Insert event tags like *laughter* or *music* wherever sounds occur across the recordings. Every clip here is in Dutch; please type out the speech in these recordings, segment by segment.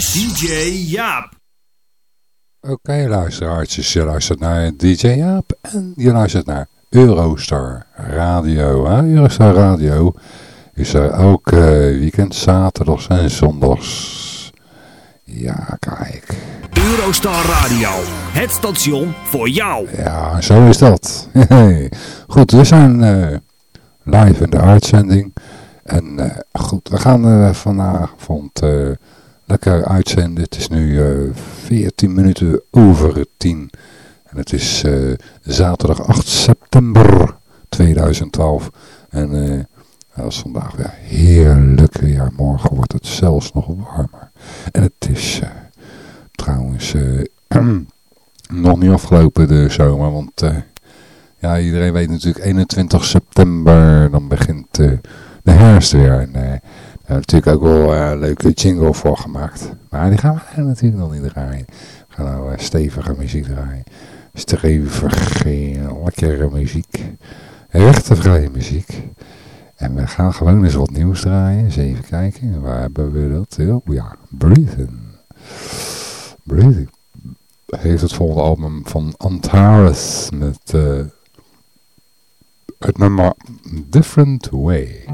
Is DJ Jaap. Oké okay, luisteraartjes, je luistert naar DJ Jaap en je luistert naar Eurostar Radio. Hè? Eurostar Radio is er elke weekend, zaterdags en zondags. Ja, kijk. Eurostar Radio, het station voor jou. Ja, zo is dat. *laughs* Goed, we zijn uh, live in de uitzending. En uh, goed, we gaan uh, vanavond lekker uitzenden. Het is nu 14 minuten over 10. En het is zaterdag 8 september 2012. En dat is vandaag weer heerlijk weer. Morgen wordt het zelfs nog warmer. En het is trouwens *clears throat* nog niet afgelopen de zomer. Want ja, iedereen weet natuurlijk 21 september. Dan begint de herfst weer. En natuurlijk ook wel een leuke jingle voor gemaakt. Maar die gaan we natuurlijk nog niet draaien. We gaan nou stevige muziek draaien. Stevige, lekkere muziek. Echte vrije muziek. En we gaan gewoon eens wat nieuws draaien. Eens even kijken. Waar hebben we dat? Oh ja, Breathing. Breathing. Heeft het volgende album van Antares met... Het nummer Different Way.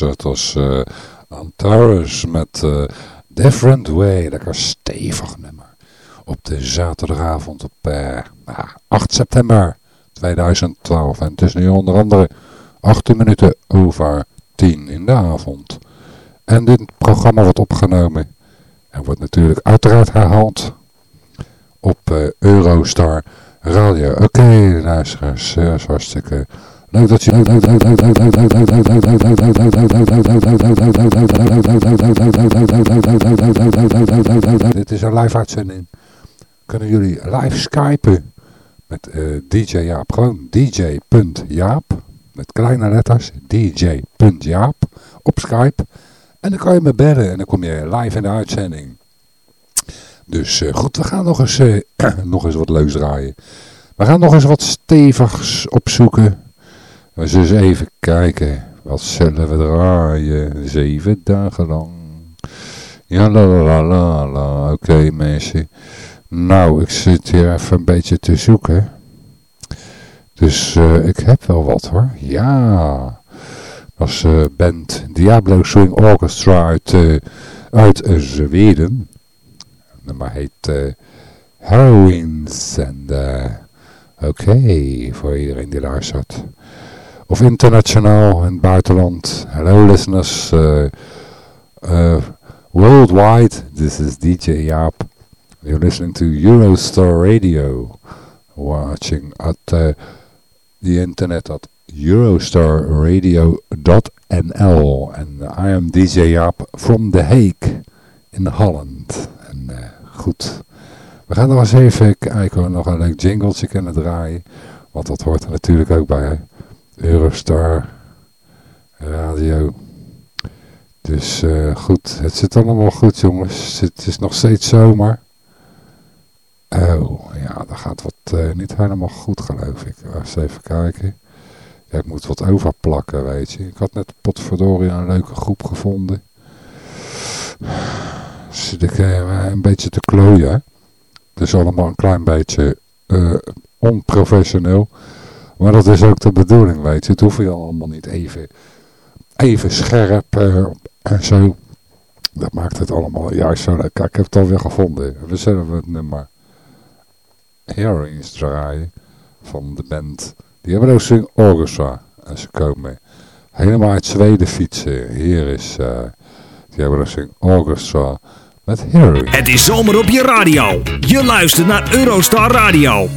Het was uh, Antares met uh, Different Way. Lekker stevig nummer. Op de zaterdagavond op uh, 8 september 2012. En het is nu onder andere 18 minuten over 10 in de avond. En dit programma wordt opgenomen. En wordt natuurlijk uiteraard herhaald op Eurostar Radio. Oké, okay, luisteraars, hartstikke dat. Dit is een live uitzending. Kunnen jullie live skypen met uh, DJ Jaap. Gewoon dj.jaap. Met kleine letters. dj.jaap. Op Skype. En dan kan je me bellen en dan kom je live in de uitzending. Dus uh, goed, we gaan nog eens, uh, *clears throat* nog eens wat leuks draaien. We gaan nog eens wat stevigs opzoeken. We eens even kijken. Wat zullen we draaien? Zeven dagen lang. Ja, la la la la. Oké okay, mensen. Nou, ik zit hier even een beetje te zoeken. Dus uh, ik heb wel wat hoor. Ja. Dat is uh, band Diablo Swing Orchestra uit, uh, uit Zweden. Het heet Heroines. En oké, voor iedereen die luistert. Of internationaal in het buitenland. Hello listeners. worldwide, this is DJ Jaap. You're listening to Eurostar Radio. Watching at uh, the internet at eurostarradio.nl and I am DJ Jaap from The Hague in Holland. En uh, goed, we gaan nog eens even kijken of we nog een leuk jingletje kunnen draaien. Want dat hoort natuurlijk ook bij. Eurostar Radio. Dus uh, goed, het zit allemaal goed jongens. Het is nog steeds zomer. Oh, ja, dat gaat wat uh, niet helemaal goed geloof ik. Eens even kijken. Ja, ik moet wat overplakken, weet je. Ik had net potverdorie een leuke groep gevonden. Zit ik uh, een beetje te klooien. Het is allemaal een klein beetje onprofessioneel. Maar dat is ook de bedoeling, weet je. Het hoef je allemaal niet even, even scherp en zo. Dat maakt het allemaal juist zo leuk. Kijk, ik heb het alweer gevonden. We zullen het nummer Hearings draaien van de band. Die hebben ook Swing Orchestra. En ze komen helemaal uit Zweden fietsen. Hier is, uh, die hebben ook Orchestra met Hearing. Het is zomer op je radio. Je luistert naar Eurostar Radio.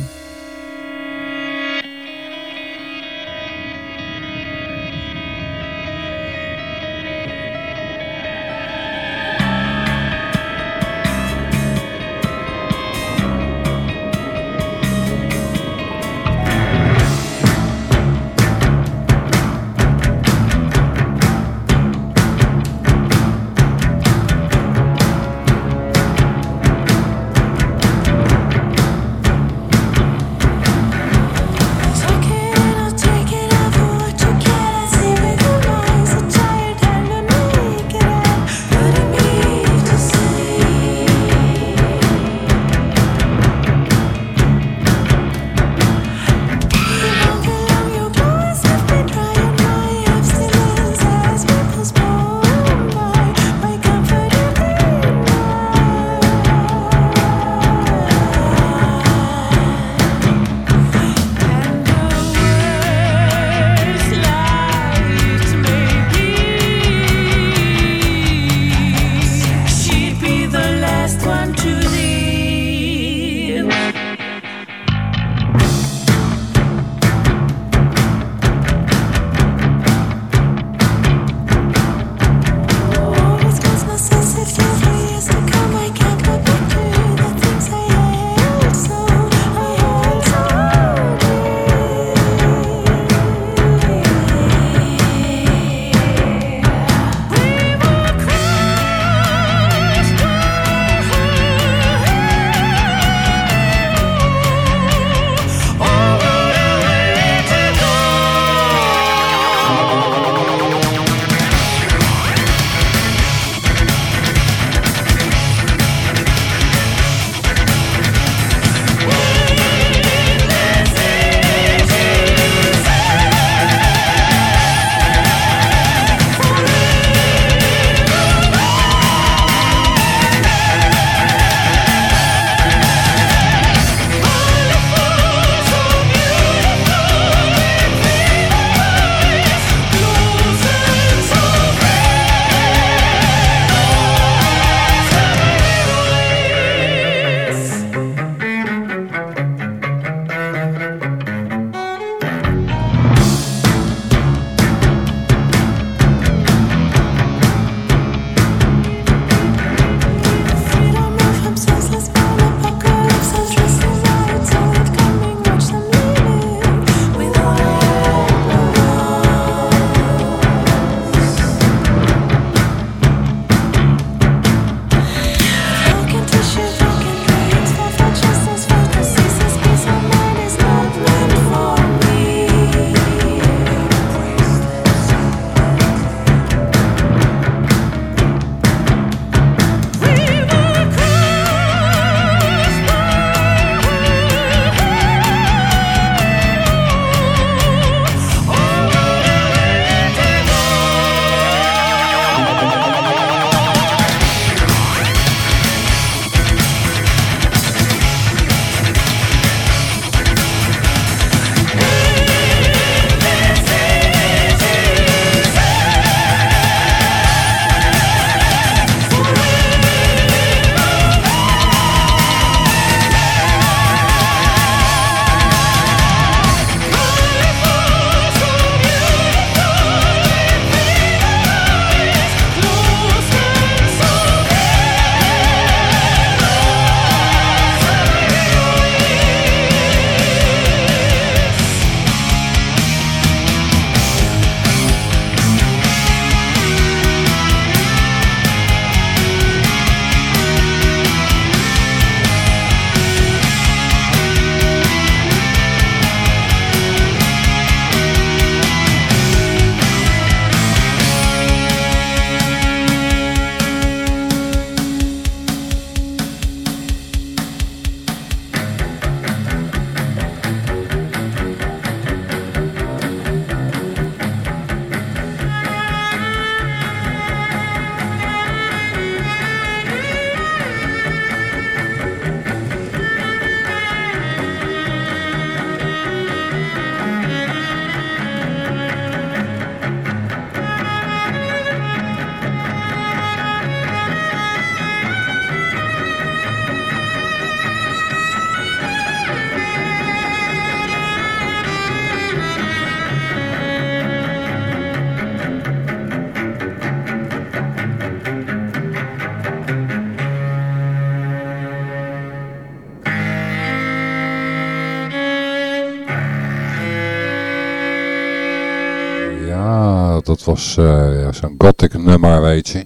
Zo'n gothic nummer, weet je.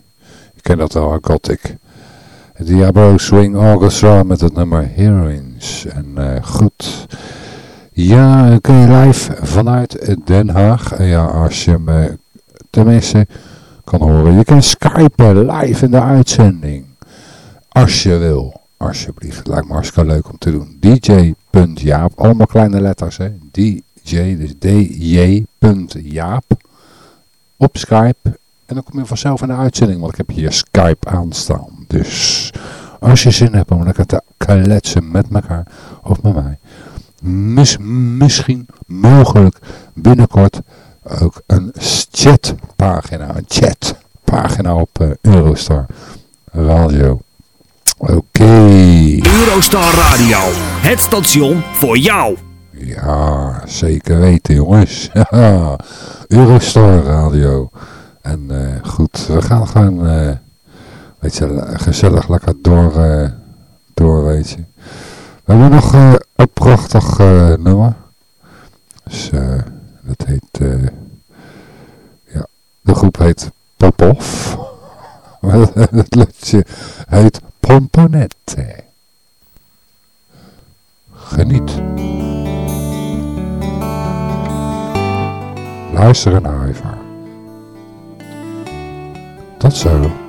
Je kent dat wel, gothic. Diablo Swing Orchestra met het nummer Heroines. En uh, goed. Ja, kun je live vanuit Den Haag. Ja, als je me tenminste kan horen. Je kan skypen live in de uitzending. Als je wil. Alsjeblieft. Lijkt me hartstikke leuk om te doen. DJ.jaap. Allemaal kleine letters hè. DJ, dus DJ.jaap. Op Skype. En dan kom je vanzelf in de uitzending. Want ik heb hier Skype aanstaan. Dus als je zin hebt om lekker te kletsen met elkaar. Of met mij. Mis, misschien, mogelijk binnenkort ook een chatpagina, een chatpagina op uh, Eurostar Radio. Oké. Eurostar Radio, het station voor jou. Ja, zeker weten jongens. *laughs* Eurostar Radio. En uh, goed, we gaan gewoon, uh, weet je, gezellig lekker door, uh, door weet je. We hebben nog een prachtig nummer. Dus dat heet, ja, de groep heet Popov. *laughs* het liedje heet Pomponette. Geniet. Luister en huiver. Tot zo.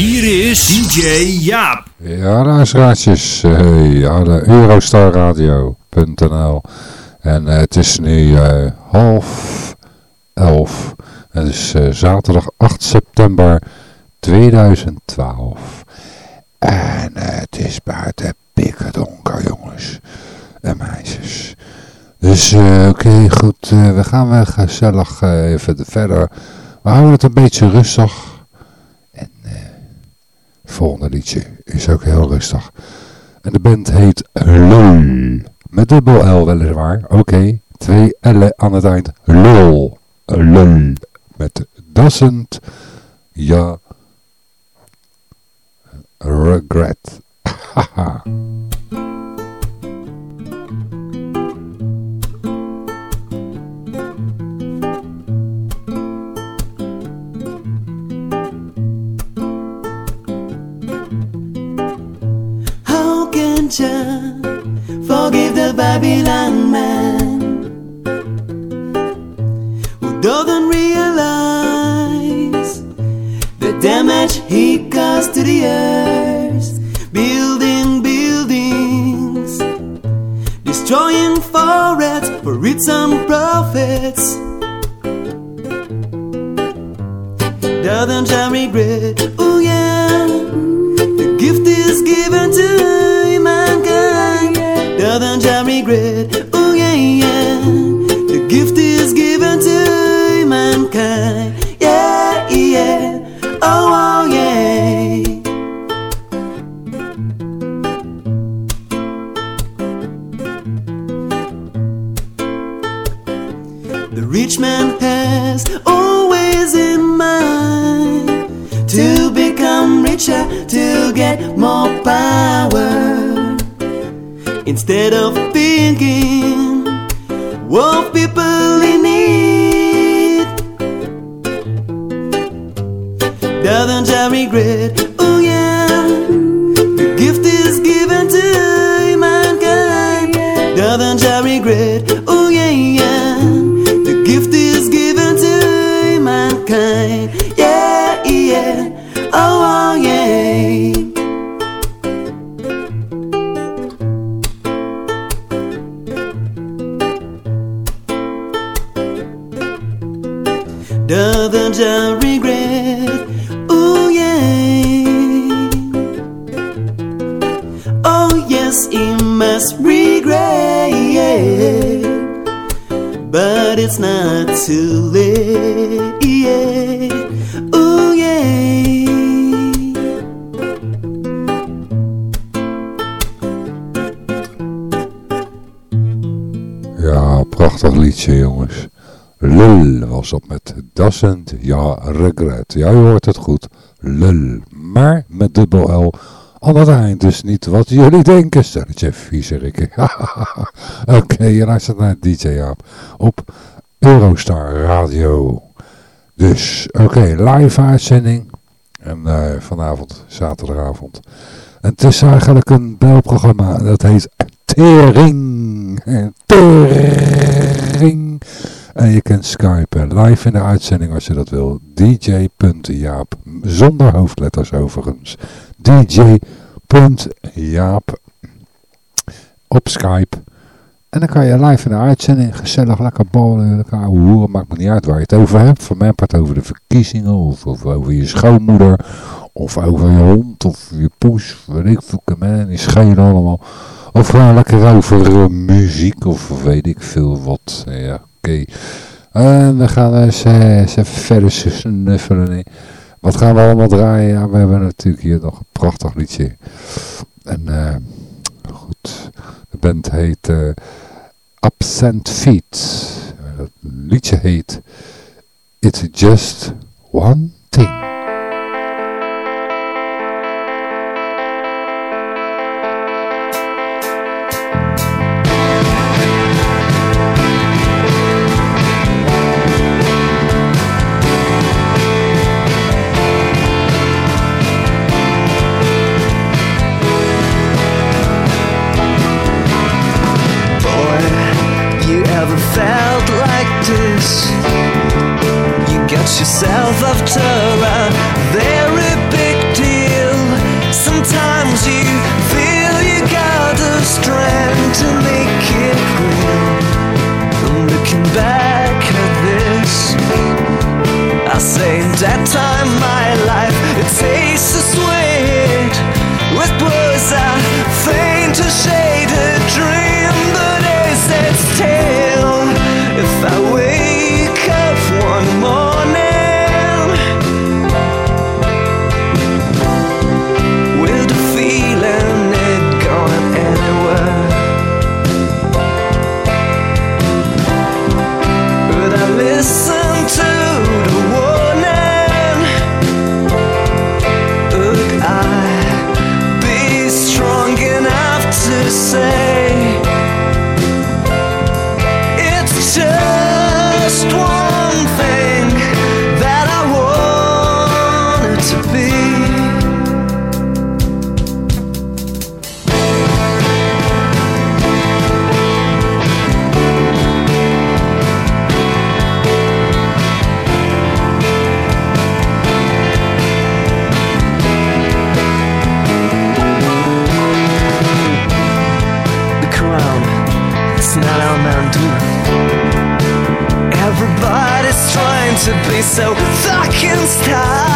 DJ Jaap. Ja, luisteraartjes. Hey, ja, de Eurostarradio.nl En uh, het is nu uh, half elf. Het is uh, zaterdag 8 september 2012. En het is buiten pikken donker, jongens en meisjes. Dus oké, goed. we gaan weer gezellig even verder. We houden het een beetje rustig volgende liedje is ook heel rustig. En de band heet LOL. Met dubbel L weliswaar. Oké, twee L'en aan het eind. LOL. Met doesn't ja regret. *laughs* Haha. Forgive the Babylon man who doesn't realize the damage he caused to the earth, building buildings, destroying forests for its own profits? Doesn't regret? Richer, to get more power. Instead of thinking of people in need, doesn't Jah regret? Doesn't regret? Oh yeah. Oh yes, it must regret. But it's not too late. Yeah. Oh yeah. Ja, prachtig liedje jongens. Lul was op met Doesn't Ja Regret. Ja, je hoort het goed. Lul. Maar met dubbel L aan het eind. Dus niet wat jullie denken. Stelletje viezerik. *laughs* Oké, je luistert naar DJ. Op Eurostar Radio. Dus, oké, live uitzending. En eh, vanavond, zaterdagavond. En het is eigenlijk een belprogramma. Dat heet Tering. Tering. En je kunt skypen live in de uitzending als je dat wil. dj.jaap. Zonder hoofdletters overigens. dj.jaap. Op Skype. En dan kan je live in de uitzending gezellig lekker ballen. Elkaar horen. Maakt me niet uit waar je het over hebt. Voor mij part over de verkiezingen. Of, over je schoonmoeder. Of over je hond. Of je poes. Weet ik veel. Man, die schelen allemaal. Of gewoon lekker over eh, muziek. Of weet ik veel wat. Ja, oké. En we gaan eens, eh, eens even verder snuffelen. Wat gaan we allemaal draaien? Ja, we hebben natuurlijk hier nog een prachtig liedje. En eh, goed, de band heet eh, Absent Feet. Het liedje heet It's Just One Thing. You got yourself to a very big deal. Sometimes you feel you got the strength to make it real. I'm looking back at this. I say that time so fucking stout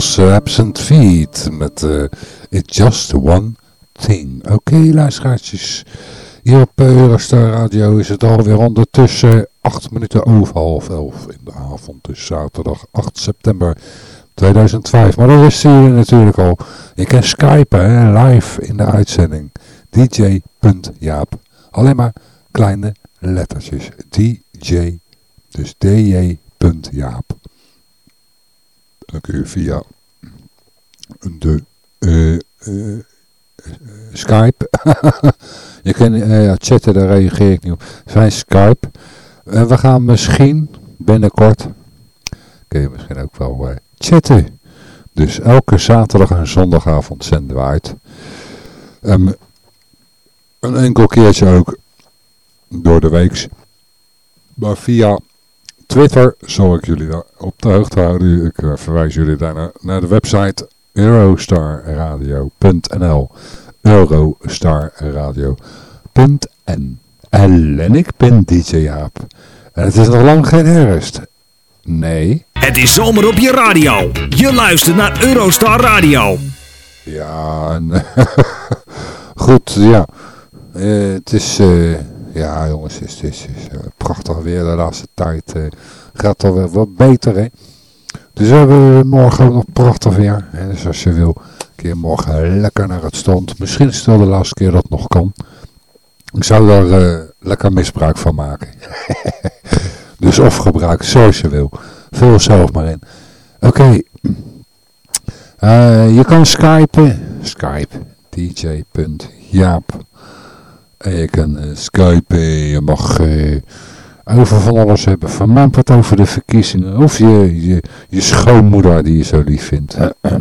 eh, Absent Feet met eh It's Just One Thing. Oké, luisteraartjes. Hier op eh, Eurostar Radio is het alweer ondertussen 8 minuten over half 11 in de avond. Dus zaterdag 8 september 2005. Maar dat wisten jullie natuurlijk al. Je kan skypen live in de uitzending. dj.jaap. Alleen maar kleine lettertjes. DJ, dus dj.jaap. Via de eh, eh, Skype. *laughs* je kan eh, ja, chatten, daar reageer ik niet op. Via Skype. Eh, we gaan misschien binnenkort, kun je misschien ook wel chatten. Dus elke zaterdag en zondagavond zenden we. Ehm, een enkel keertje ook door de week. Maar via Twitter zal ik jullie op de hoogte houden. Ik eh, verwijs jullie daarna naar de website eurostarradio.nl eurostarradio.nl En ik ben DJ Jaap. En het is nog lang geen herfst. Nee. Het is zomer op je radio. Je luistert naar Eurostar Radio. Ja, *laughs* goed, ja. Eh, het is, eh, ja jongens, het is, is, is, eh, prachtig weer de laatste tijd. eh gaat alweer wat beter, hè. Dus we hebben morgen nog prachtig weer. Hè. Dus als je wil, kun je morgen lekker naar het strand. Misschien is het wel de laatste keer dat nog kan. Ik zou daar eh, lekker misbruik van maken. *laughs* dus of gebruik zoals je wil. Vul zelf maar in. Oké. Je kan skypen. Skype. dj.jaap. En je kan eh, skypen. Je mag eh, over van alles hebben. Van mijn part over de verkiezingen. Of je, je, schoonmoeder die je zo lief vindt.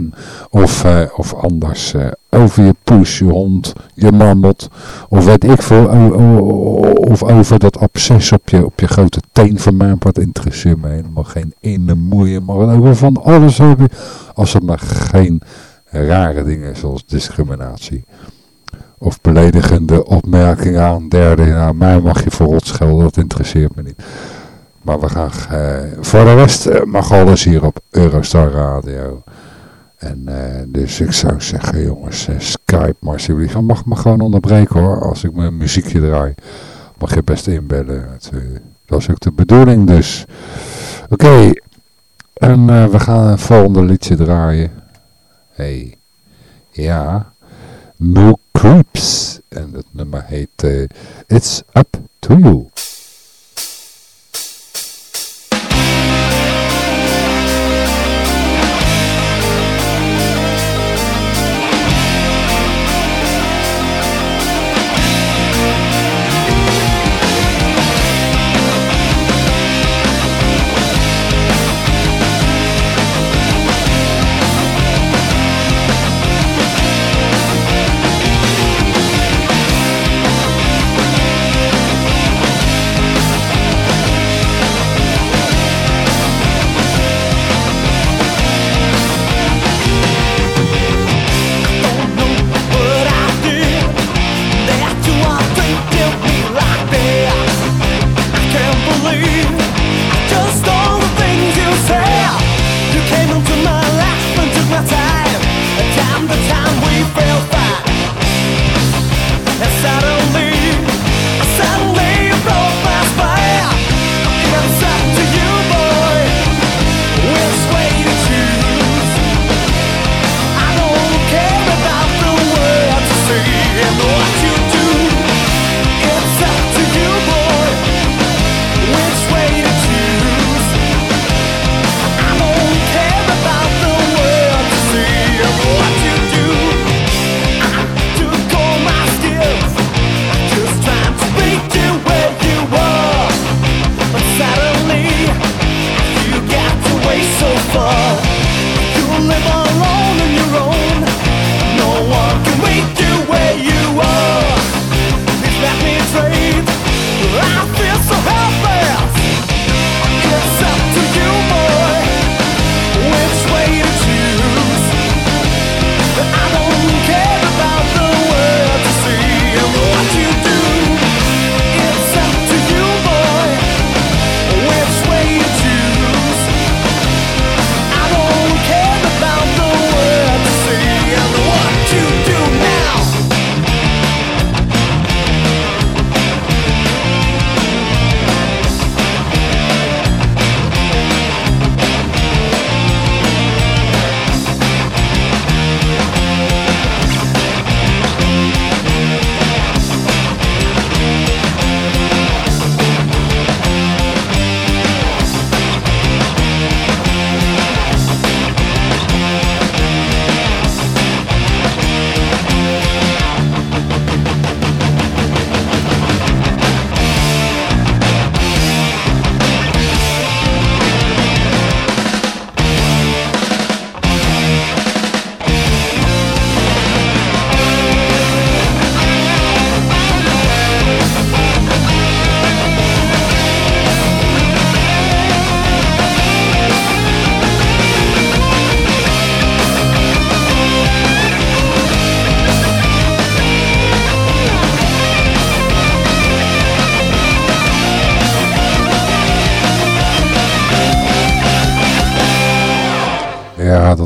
*clears throat* of, eh, of anders. eh, over je poes, je hond, je marmot. Of weet ik veel. Of over dat absces op je, op je grote teen van mijn part. Interesseert me helemaal geen ene moeie. Maar over van alles hebben. Als het maar geen rare dingen zoals discriminatie. Of beledigende opmerkingen aan derden. Nou, mij mag je voor rot schelden, dat interesseert me niet. Maar we gaan, eh, voor de rest eh, mag alles hier op Eurostar Radio. En eh, dus ik zou zeggen, jongens, Skype maar alsjeblieft. Dan mag me gewoon onderbreken hoor, als ik mijn muziekje draai. Mag je best inbellen. Dat is ook de bedoeling dus. Oké, en we gaan een volgende liedje draaien. hey. ja. No Creeps. En het nummer heet uh, It's Up To You.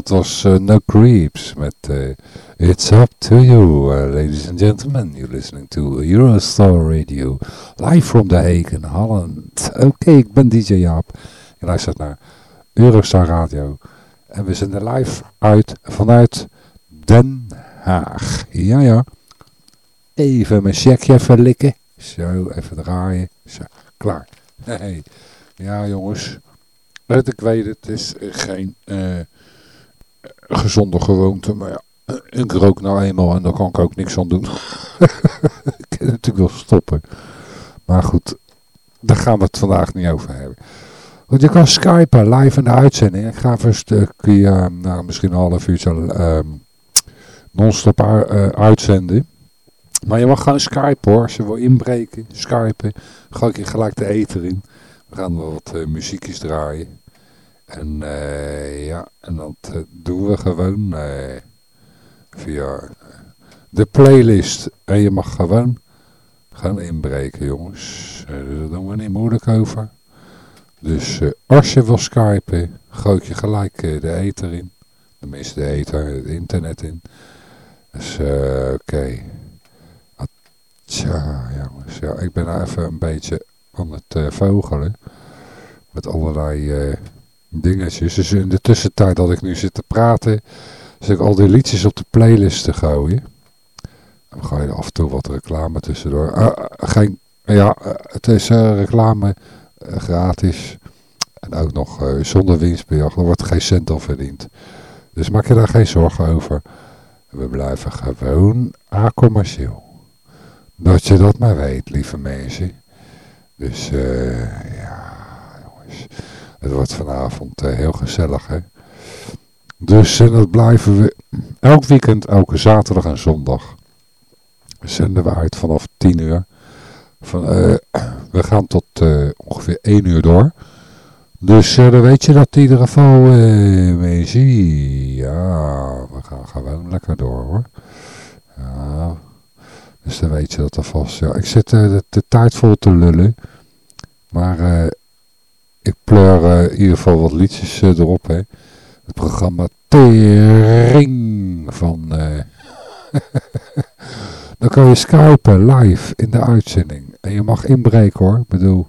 Was uh, No Creeps met uh, It's Up To You, uh, ladies and gentlemen. You're listening to Eurostar Radio, live from The Hague in Holland. Oké, ik ben DJ Jaap. Je luistert naar Eurostar Radio. En we er live uit vanuit Den Haag. Ja, ja. Even mijn checkje even likken. Zo, even draaien. Zo, klaar. Ja, jongens. Ik weet het is geen gezonde gewoonte. Maar ja, ik rook nou eenmaal en daar kan ik ook niks aan doen. *laughs* ik kan natuurlijk wel stoppen. Maar goed, daar gaan we het vandaag niet over hebben. Want je kan skypen live in de uitzending. Ik ga een stukje, nou, misschien een half uur um, non-stop uh, uitzenden. Maar je mag gewoon skypen hoor. Als je wil inbreken, skypen. Gooi ik je gelijk de eten in. We gaan wel wat uh, muziekjes draaien. En uh, ja, en dat uh, doen we gewoon uh, via de playlist. En je mag gewoon gaan inbreken, jongens. dus daar doen we niet moeilijk over. Dus als je wil skypen, gooi je gelijk de ether in. Tenminste de ether, het internet in. Dus oké. Okay. Tja, jongens. Ja, ik ben nou even een beetje aan het vogelen. Met allerlei dingetjes. Dus in de tussentijd dat ik nu zit te praten, zit ik al die liedjes op de playlist te gooien. Dan ga je af en toe wat reclame tussendoor. Uh, geen, ja, het is reclame gratis. En ook nog zonder winstbejag. Er wordt geen cent al verdiend. Dus maak je daar geen zorgen over. We blijven gewoon a-commercieel. Dat je dat maar weet, lieve mensen. Dus ja, jongens. Het wordt vanavond uh, heel gezellig, hè. Dus dat blijven we elk weekend, elke zaterdag en zondag. Zenden we uit vanaf 10 uur. Van, uh, we gaan tot ongeveer 1 uur door. Dus dan weet je dat in ieder geval, mensen, ja, we gaan gewoon lekker door hoor. Ja, dus dan weet je dat alvast. Ja, ik zit uh, de, tijd vol te lullen. Maar uh, ik pleur uh, in ieder geval wat liedjes erop. Hè. Het programma Tering van... *laughs* dan kan je skypen live in de uitzending. En je mag inbreken hoor. Ik bedoel...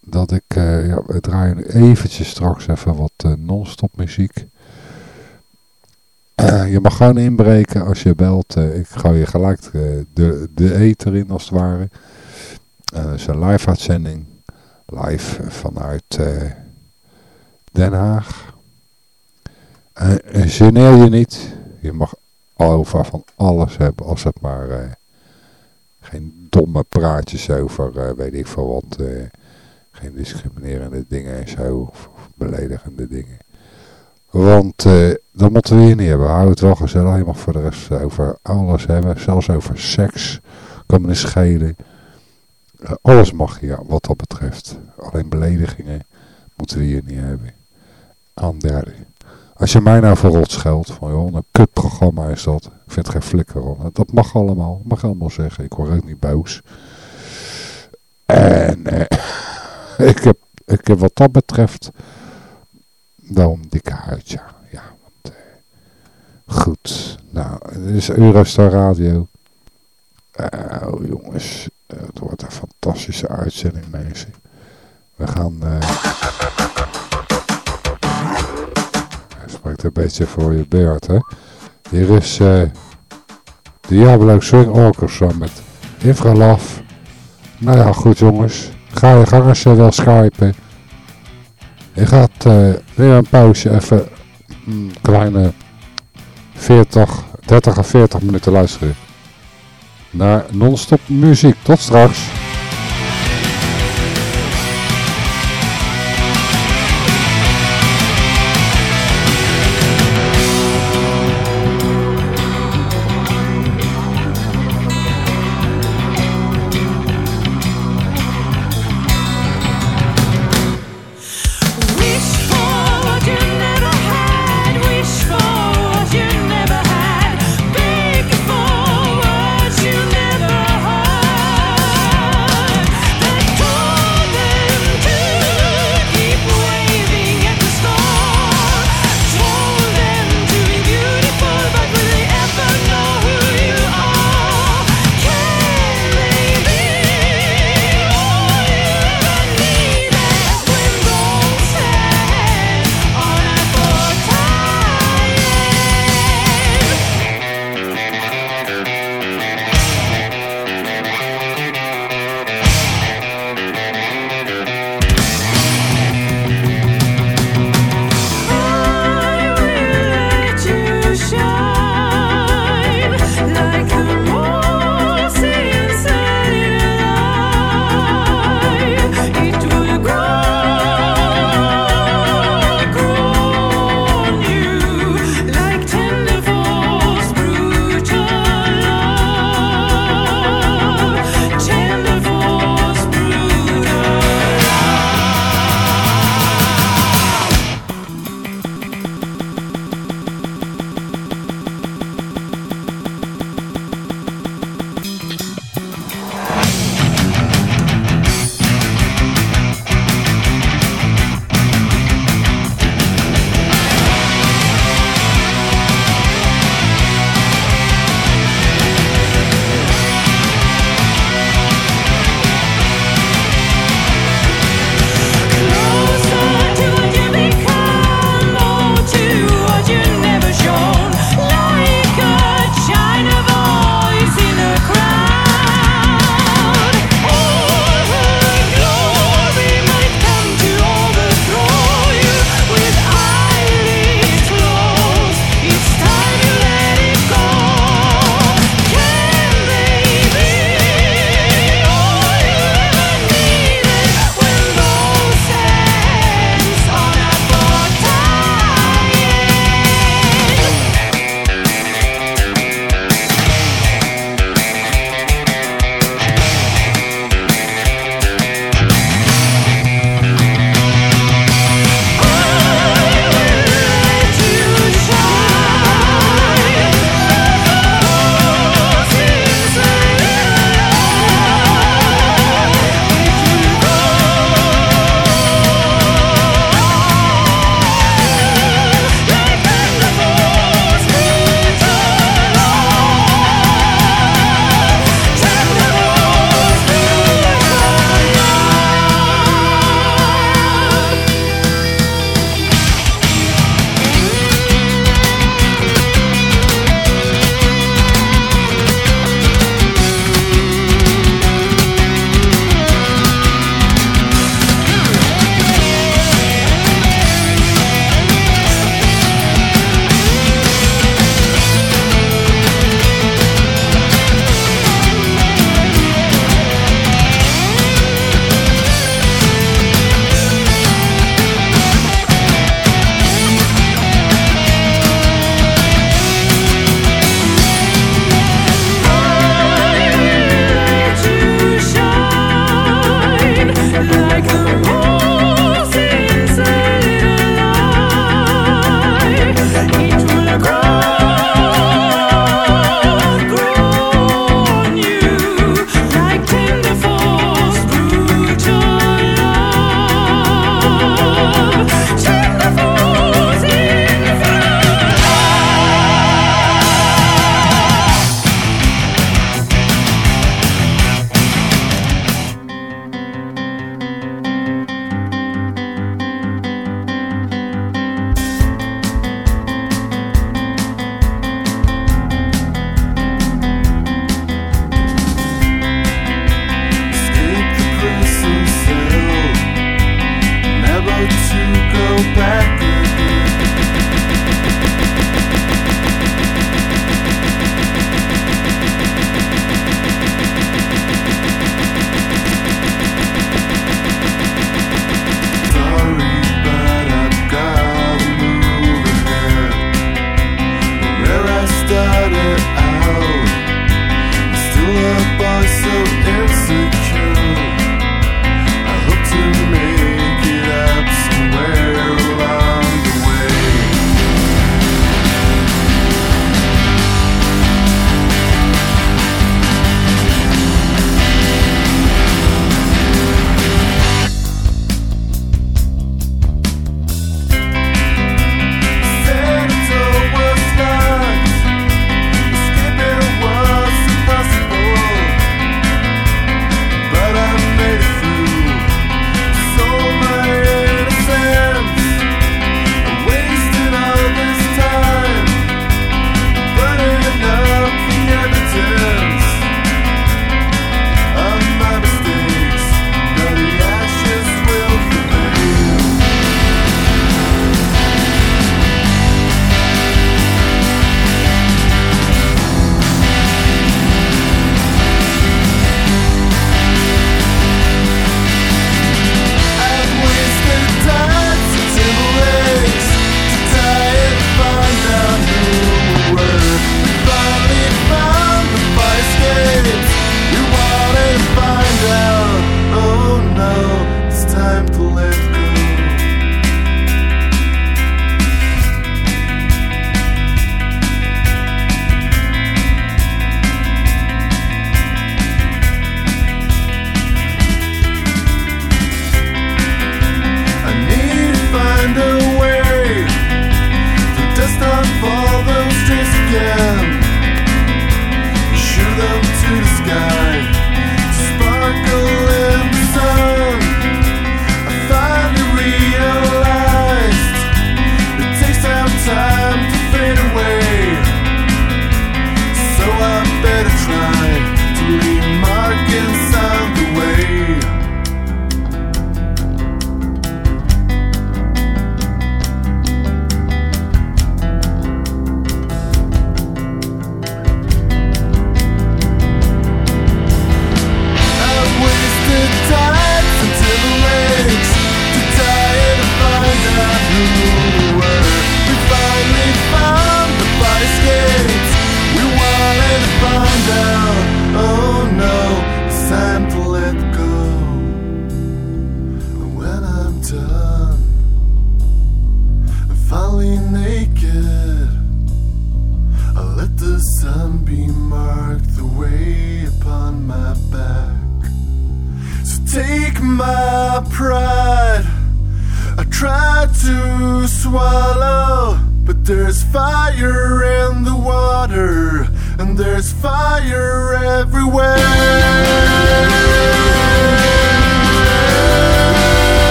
Dat ik... ja, we draaien eventjes straks even wat non-stop muziek. je mag gewoon inbreken als je belt. Uh, ik ga je gelijk de, de, ether in als het ware. Uh, dat is een live uitzending. Live vanuit uh, Den Haag. En geneer je niet. Je mag over van alles hebben als het maar geen domme praatjes over weet ik veel wat. geen discriminerende dingen en zo. Of, beledigende dingen. Want dat moeten we hier niet hebben. Hou het wel gezellig. Je mag voor de rest over alles hebben. Zelfs over seks. Kan me schelen. Uh, alles mag hier wat dat betreft. Alleen beledigingen moeten we hier niet hebben. Aan derde. Als je mij nou verrot scheldt. Van joh, een kutprogramma is dat. Ik vind geen flikker om. Dat mag allemaal. Mag allemaal zeggen. Ik word ook niet boos. En uh, *laughs* ik, heb, ik heb wat dat betreft dan dikke huid, ja. ja want, uh, goed, nou, dit is Eurostar Radio. Uh, oh jongens, het wordt een fantastische uitzending, mensen. We gaan... Hij spreekt een beetje voor je beurt, hè. Hier is Diablo Swing Orchestra met Infralaf. Nou ja, goed jongens. Ga je gang als je wel skypen. Je gaat uh, weer een pauze even een kleine 40, 30 à 40 minuten luisteren naar non-stop muziek. Tot straks.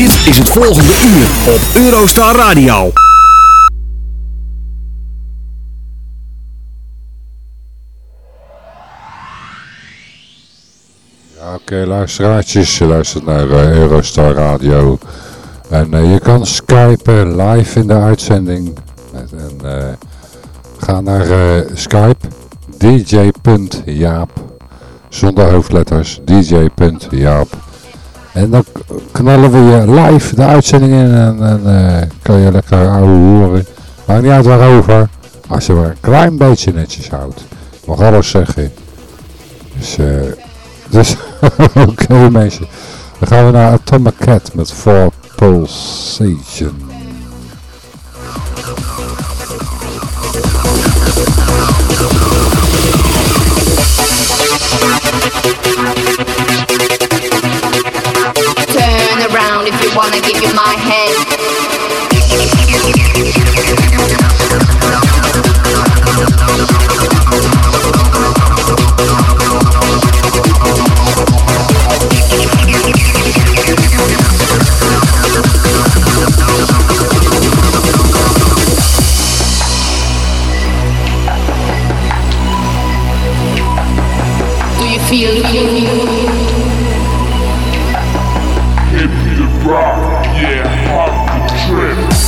Dit is het volgende uur op Eurostar Radio. Ja, Oké, luisteraartjes, je luistert naar eh, Eurostar Radio. En eh, je kan skypen live in de uitzending. Eh, ga naar Skype, dj.jaap, zonder hoofdletters, dj.jaap. En dan knallen we je live de uitzending in en, en eh, kan je lekker ouwe horen. Maakt niet uit waarover, als je maar een klein beetje netjes houdt. Mag alles zeggen. Dus, eh, *laughs* dus oké mensen. Dan gaan we naar Atomic Cat met Four Pulsation. If you wanna give you my hand. Do you yeah, off the trip.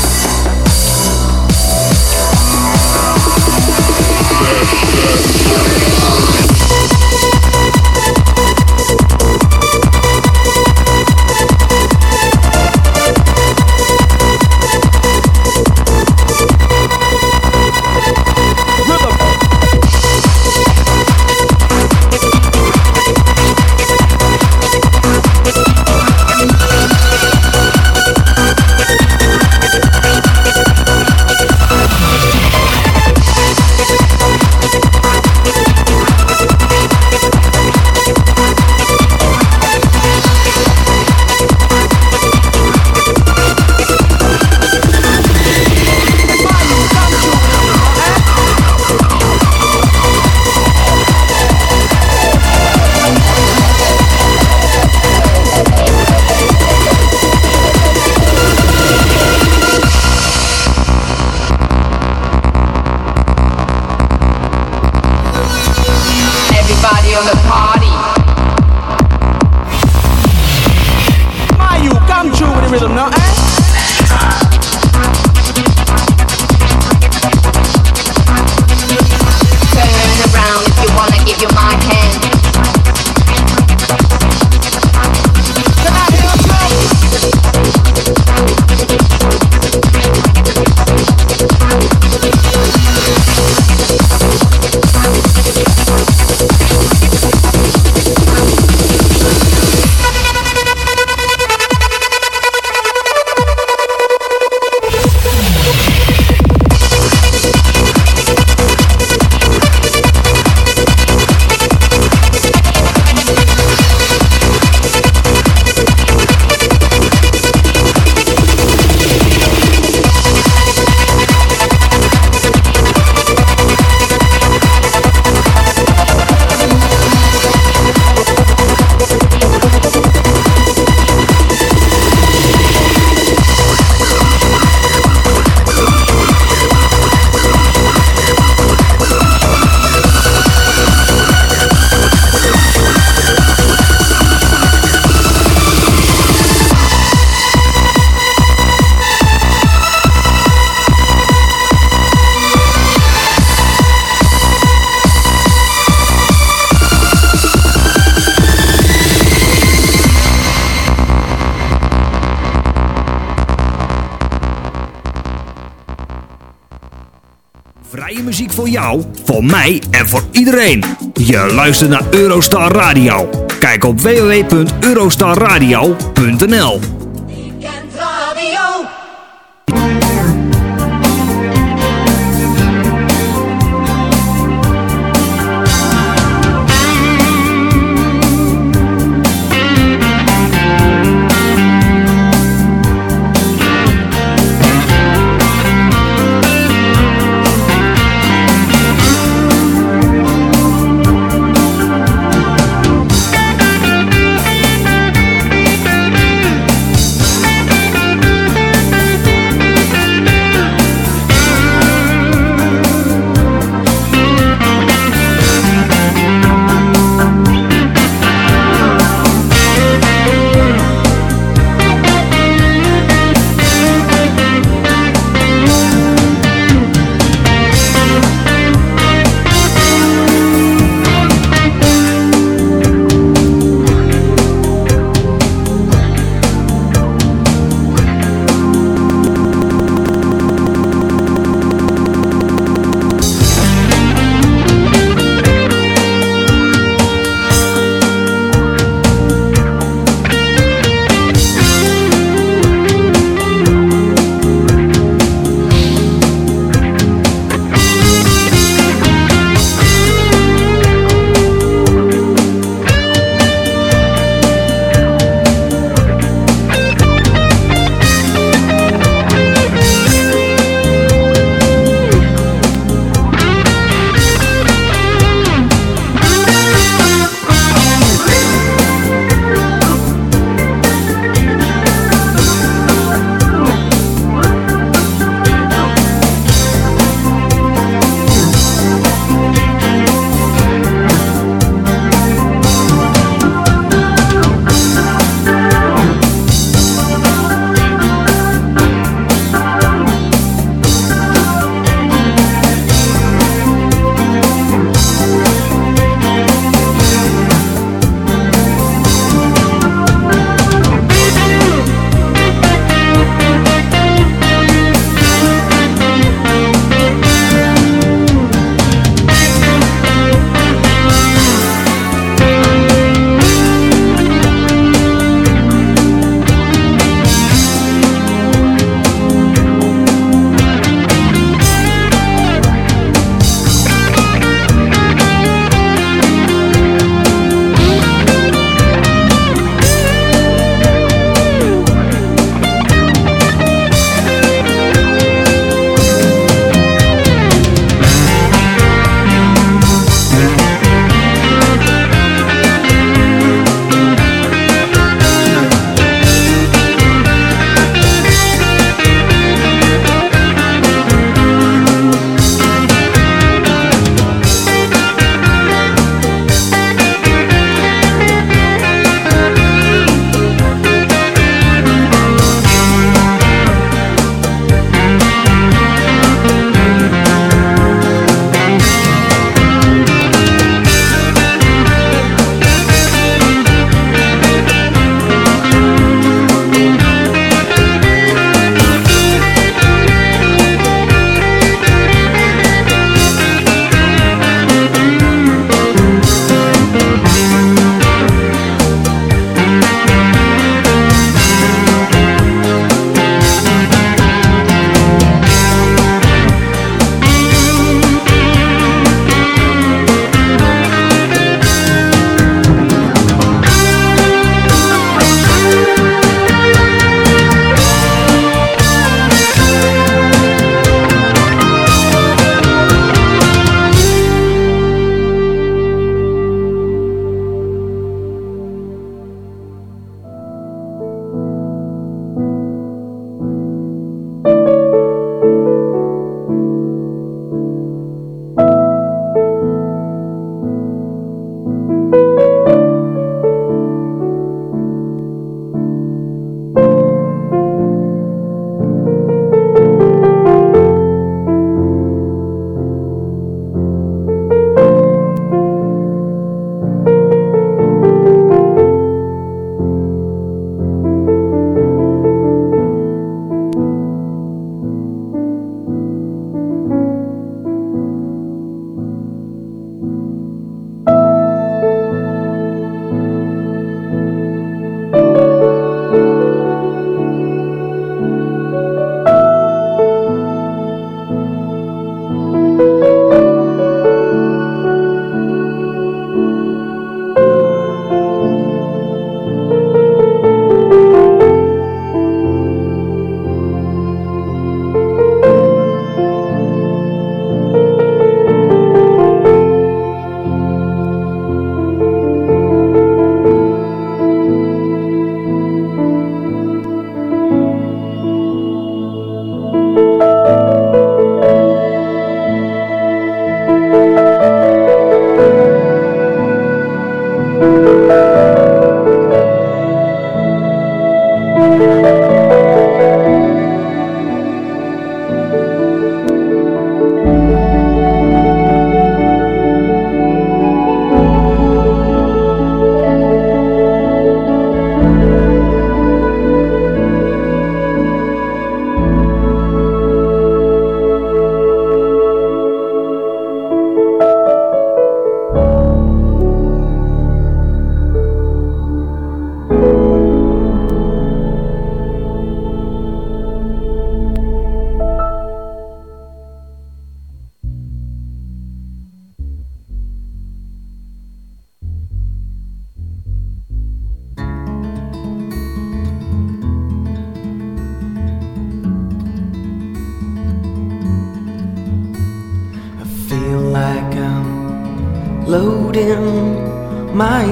Voor mij en voor iedereen. Je luistert naar Eurostar Radio. Kijk op www.eurostarradio.nl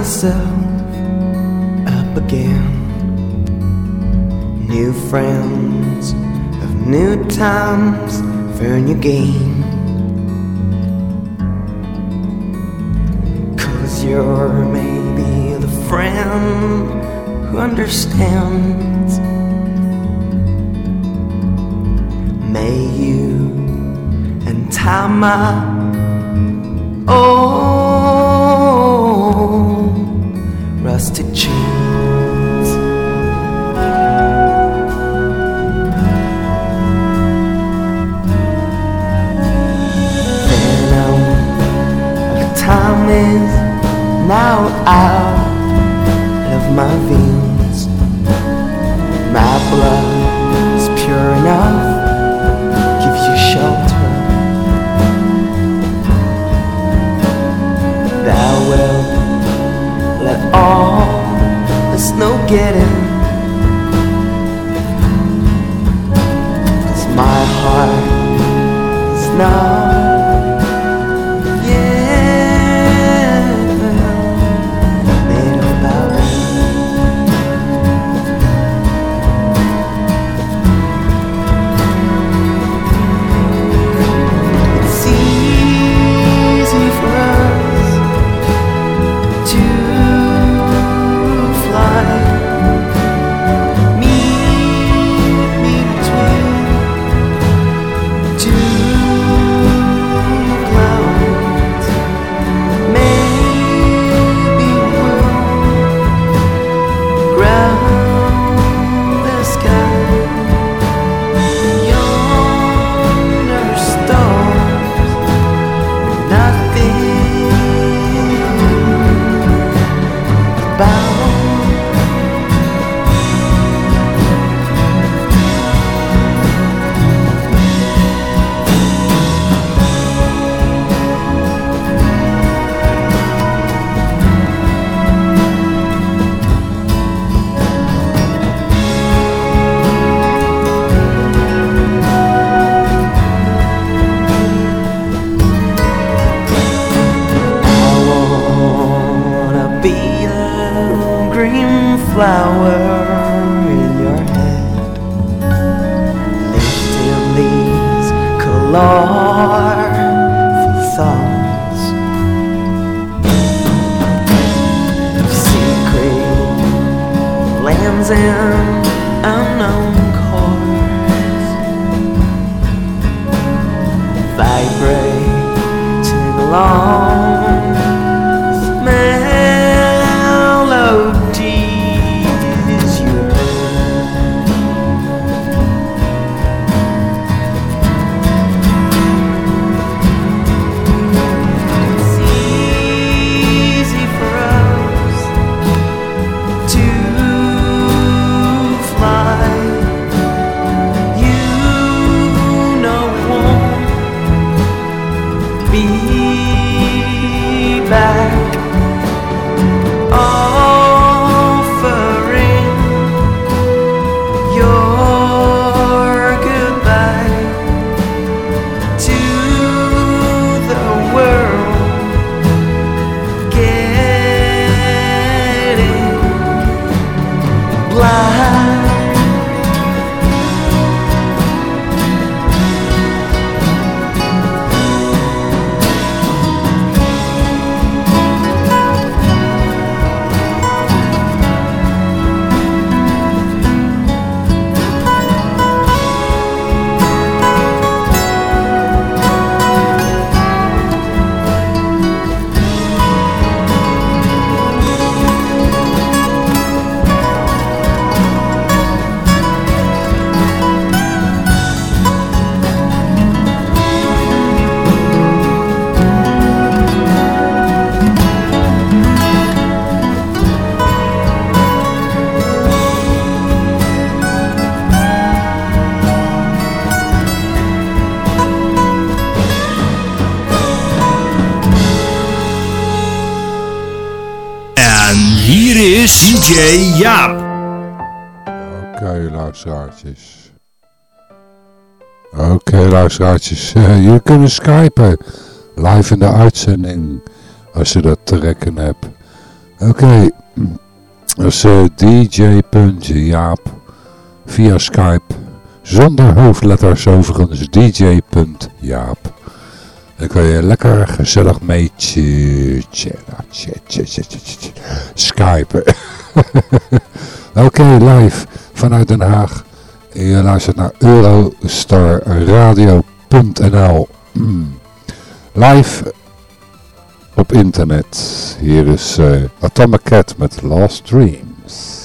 myself up again. New friends of new times for a new game. Cause you're maybe the friend who understands. May you untie my oh rusted chains. Venom um, of time is now out of my veins. My blood is pure enough, all the snow get in. Cause my heart is not DJ Jaap. Oké, luisteraartjes. Oké, luisteraartjes. Eh, jullie kunnen skypen. live in de uitzending. Als je dat te rekken hebt. Oké. Dat is eh, DJ Jaap. Via Skype. Zonder hoofdletters overigens. DJ Jaap. Dan kan je lekker gezellig mee tje- tje- tje- tje- tje- tje- skypen. *laughs* Oké, live vanuit Den Haag. Je luistert naar Eurostarradio.nl Mm. Live op internet. Hier is eh Atomic Cat met Lost Dreams.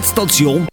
Het station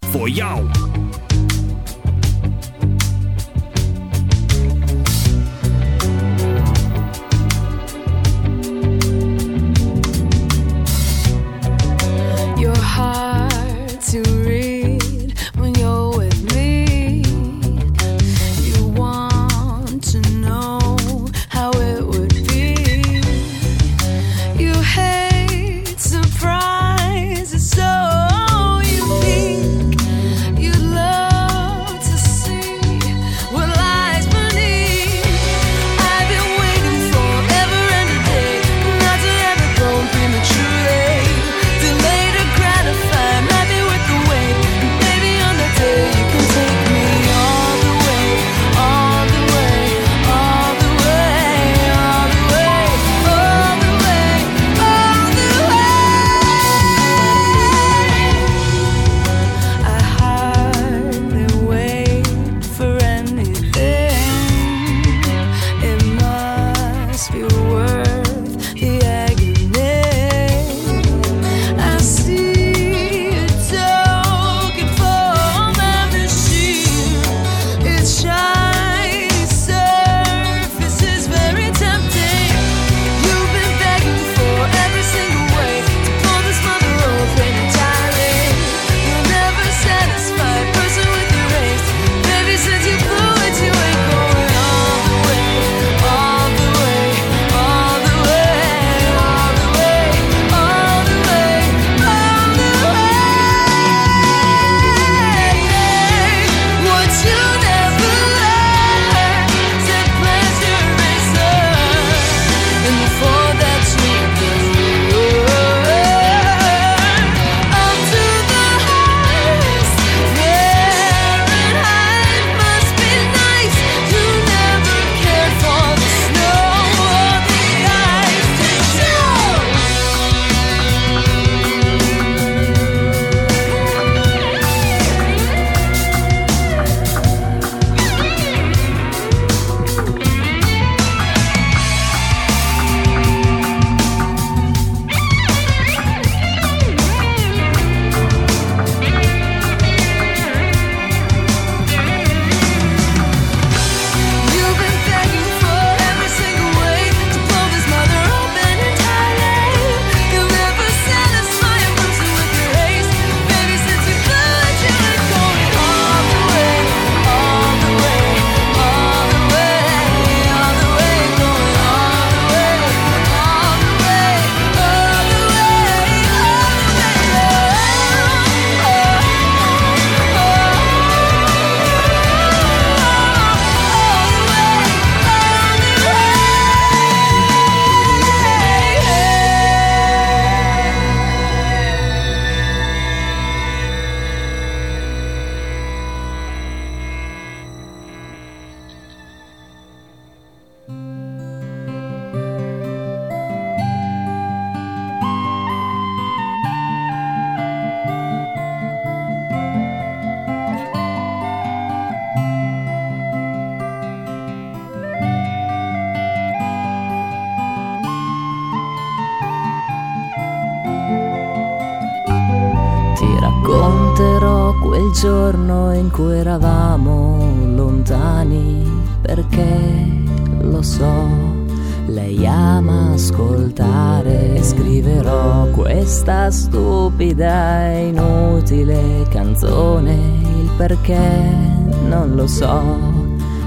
perché non lo so.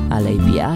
A lei piace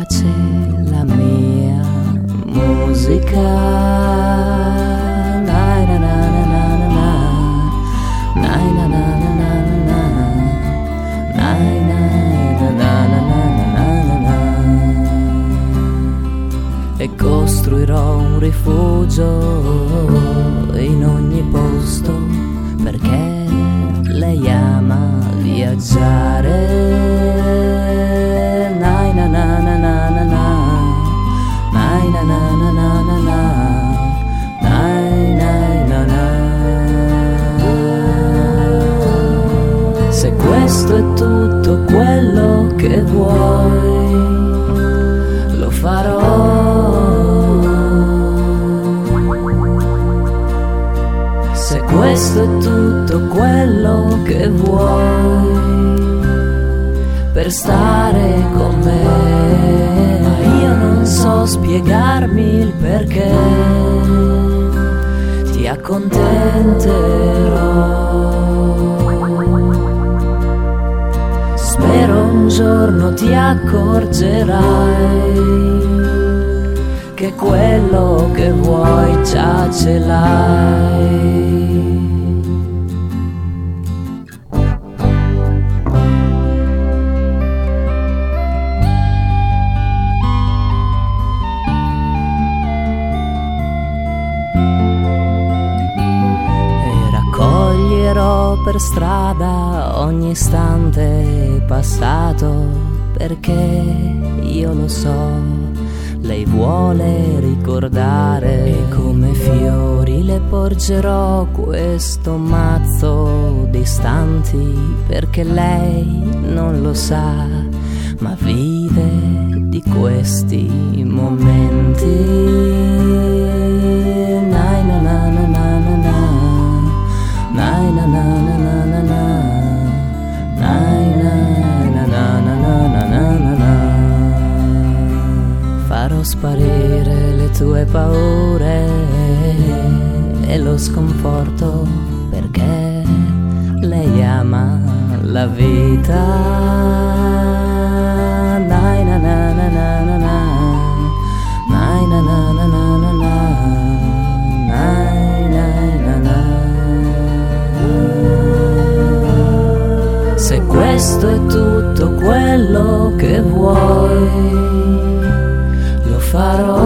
per strada ogni istante passato perché io lo so. Lei vuole ricordare e come fiori le porgerò questo mazzo di istanti perché lei non lo sa, ma vive di questi momenti. Sparire le tue paure e lo sconforto perché lei ama la vita. Nai na na na na na. Se questo è tutto quello che vuoi, farò.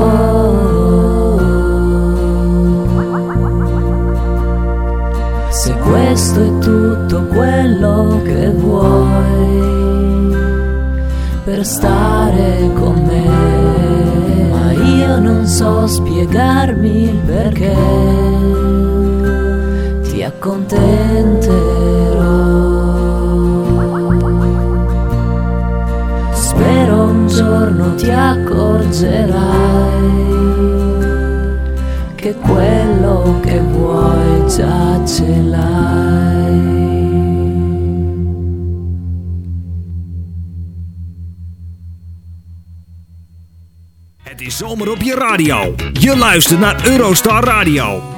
Se questo è tutto quello che vuoi per stare con me, ma io non so spiegarmi il perché ti accontenterò. Giorno ti accorgerai che quello che vuoi già ce l'hai. Het is zomer op je radio. Je luistert naar Eurostar Radio.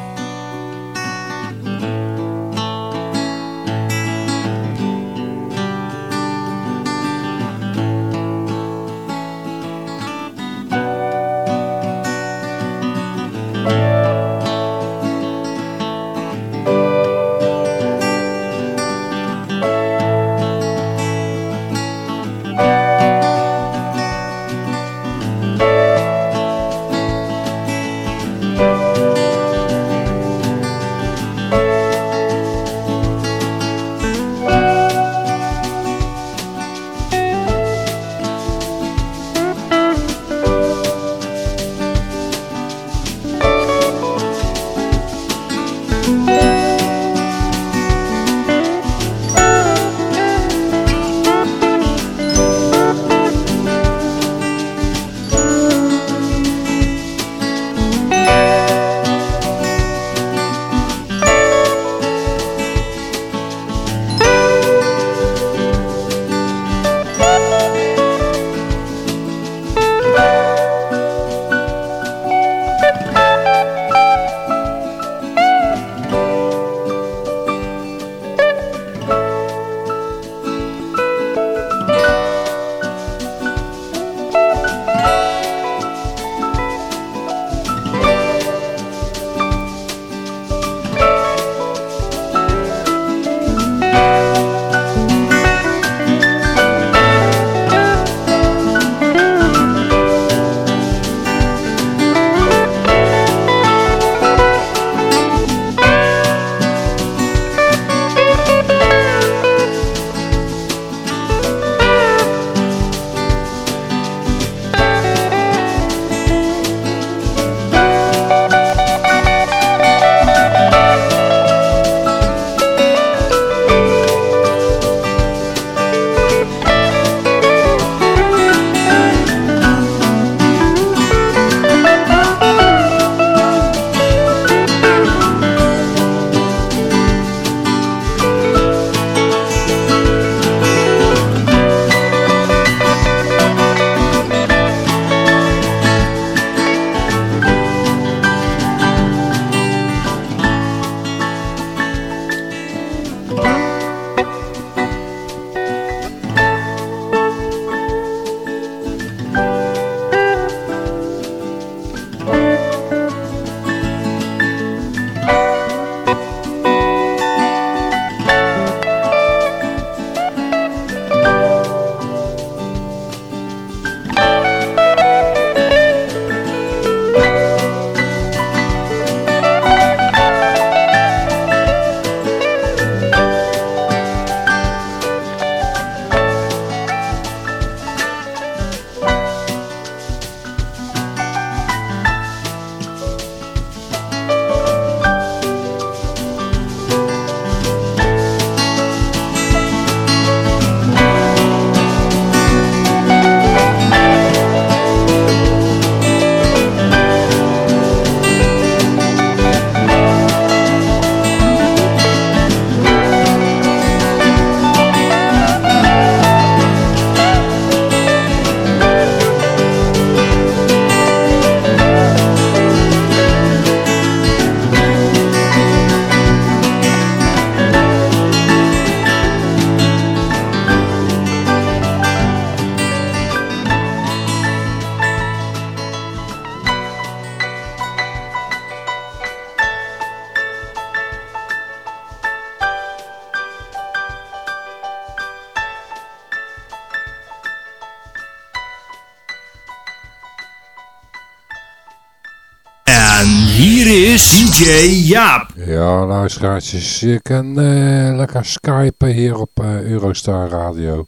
DJ Jaap. Ja, luisteraartjes, je kan eh, lekker skypen hier op eh, Eurostar Radio.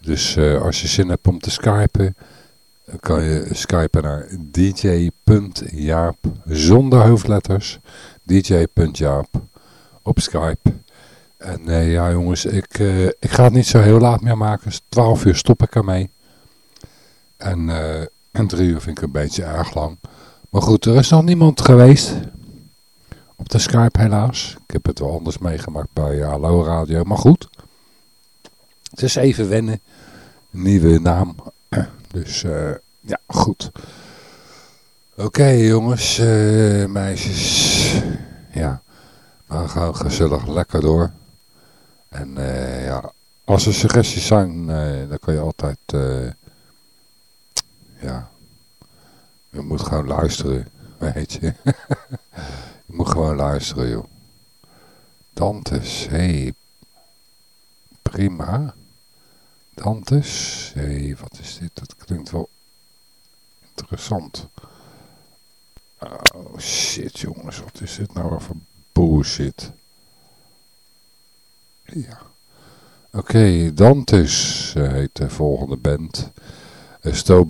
Dus eh, als je zin hebt om te skypen, dan kan je skypen naar dj.jaap zonder hoofdletters. dj.jaap op Skype. En ja jongens, ik, ik ga het niet zo heel laat meer maken. 12 uur stop ik ermee. En, en drie uur vind ik een beetje erg lang. Maar goed, er is nog niemand geweest op de Skype helaas. Ik heb het wel anders meegemaakt bij eh, Hallo Radio. Maar goed, het is even wennen. Nieuwe naam. *clears throat* Dus eh, ja, goed. Oké jongens, eh, meisjes. Ja, we gaan gezellig lekker door. En eh, ja, als er suggesties zijn, eh, dan kan je altijd... eh, ja, je moet gewoon luisteren, *laughs* weet je. *laughs* moet gewoon luisteren, joh. Dantes, hey. Prima. Dantes, hey, wat is dit? Dat klinkt wel interessant. Oh, shit, jongens. Wat is dit nou weer voor bullshit? Ja. Oké, Dantes eh, heet de volgende band. Eh, Sto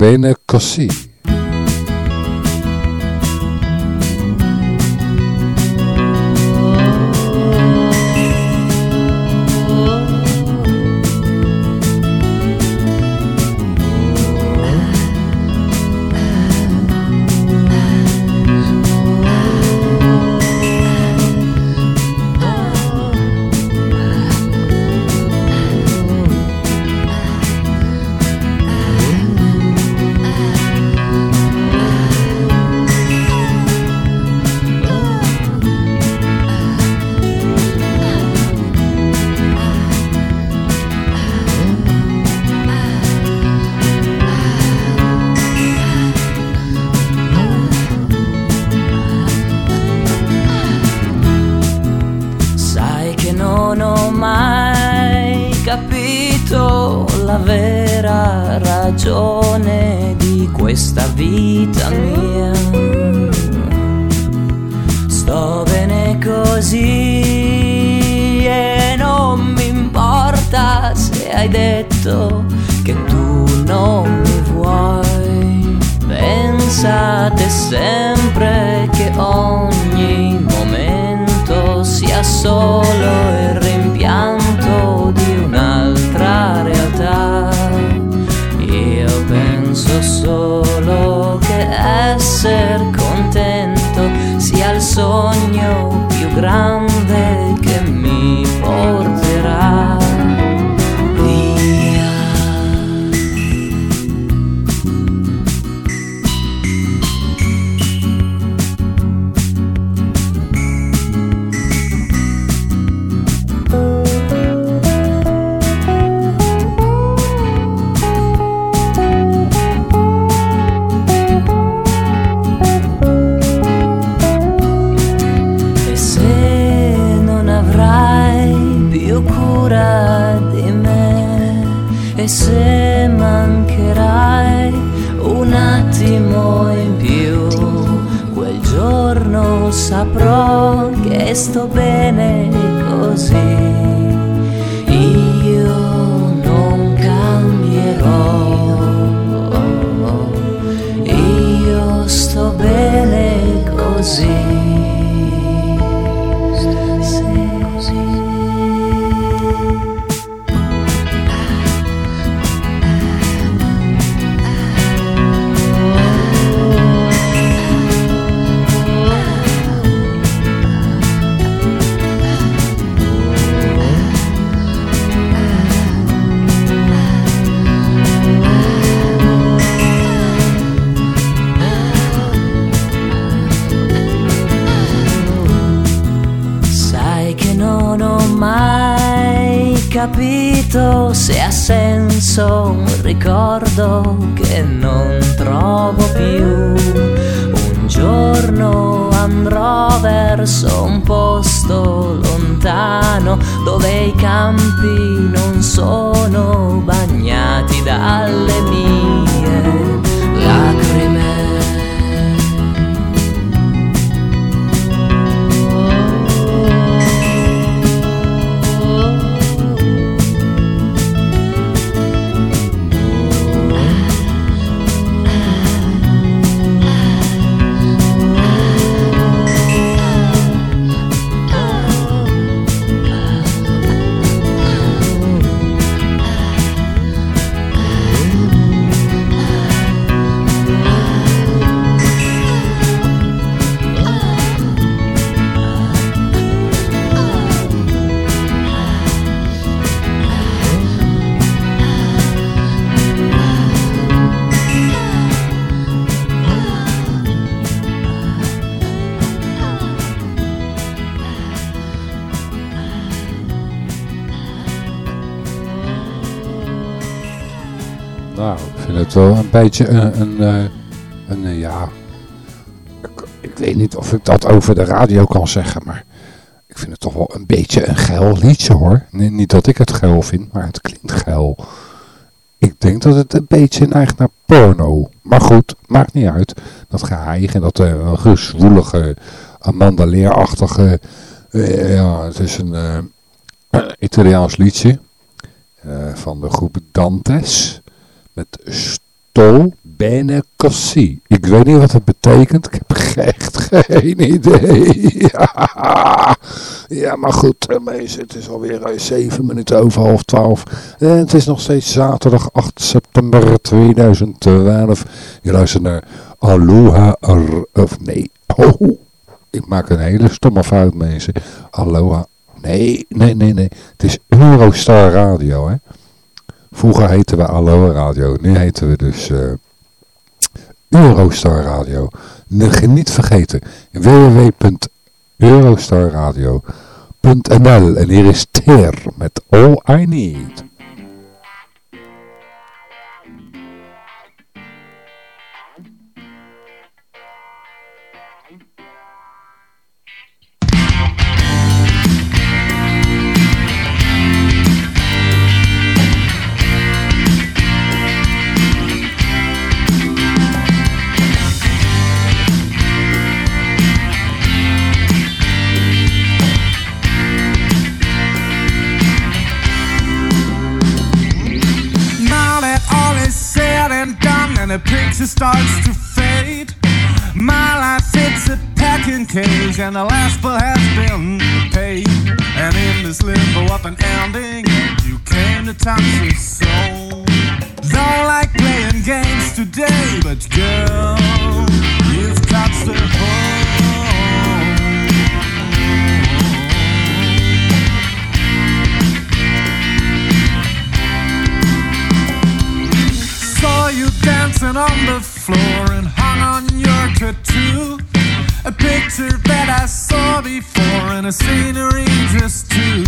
non ho mai capito se ha senso un ricordo che non trovo più. Un giorno andrò verso un posto lontano dove i campi non sono bagnati dalle mie lacrime. Wel een beetje een, een, eh, een, eh, ja, ik, ik weet niet of ik dat over de radio kan zeggen, maar ik vind het toch wel een beetje een geil liedje hoor. Niet dat ik het geil vind, maar het klinkt geil. Ik denk dat het een beetje neigt naar porno. Maar goed, maakt niet uit. Dat geheig en dat uh, gezwoelige, Amanda Leerachtige, eh, ja, het is een eh, Italiaans liedje eh, van de groep Dantes met Sto Bene. Ik weet niet wat het betekent. Ik heb *laughs* echt geen idee. *laughs* Ja, maar goed, eh, mensen, het is alweer eh, zeven minuten over half twaalf. En het is nog steeds zaterdag 8 september 2012. Je luistert naar Aloha, of nee, oh, ik maak een hele stomme fout, mensen. Aloha, nee, nee, nee, nee. Het is Eurostar Radio, hè. Vroeger heten we Aloha Radio, nu heten we dus eh, Eurostar Radio. Niet vergeten, www.eurostarradio.nl En hier is Ter met All I Need. The picture starts to fade, my life hits a packing cage and the last bill has been paid. And in this limbo of an ending, you came to touch your soul. Don't like playing games today, but girl, you've touched the home. Dancing on the floor and hung on your tattoo. A picture that I saw before and a scenery just two.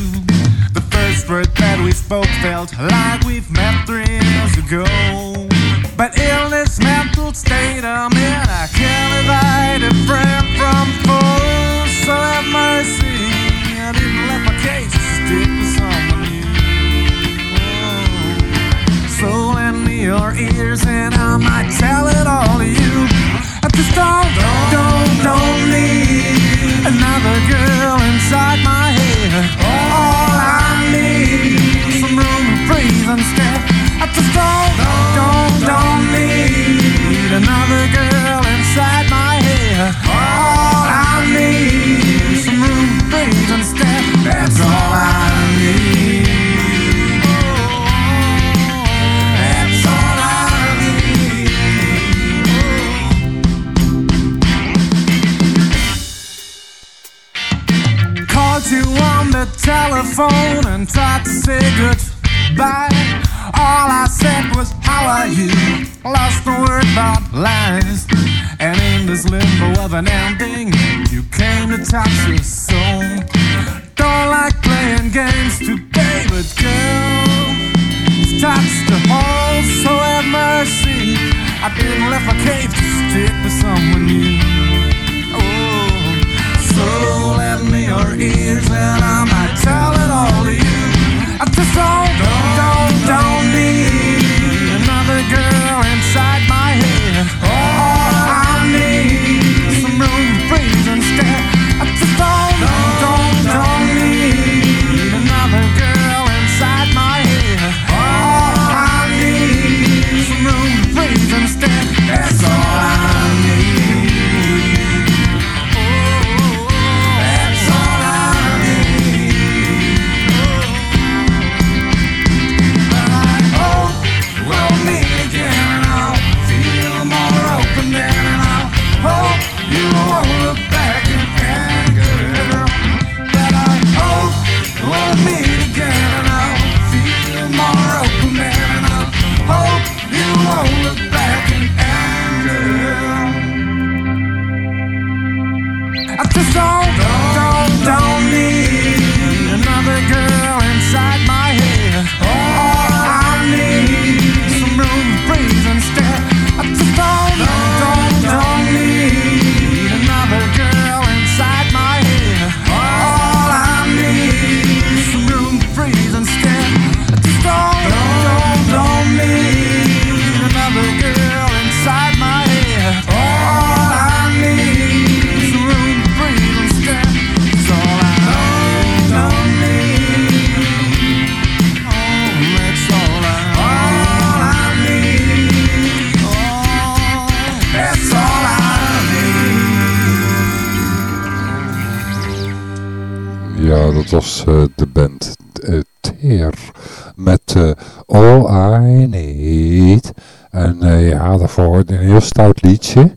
The first word that we spoke felt like we've met three years ago. But illness, mental state I'm in, I can't divide a friend from foe. So have mercy, your ears and I might tell it all to you. I just don't, don't, don't need another girl inside my head. All I need is some room to breathe instead. I just don't, don't, don't need another girl inside my head. All I need is some room to breathe instead. Telephone and tried to say goodbye. All I said was, How are you? Lost the word about lies. And in this limbo of an ending, you came to touch your soul. Don't like playing games today, but girl, it's touched the hole, so have mercy. I didn't left my cave to stick with someone new. Me your ears and I might tell it all to you. I just don't, don't, don't, need de band uh, Teer met eh, All I Need. En eh, ja, daarvoor een heel stout liedje.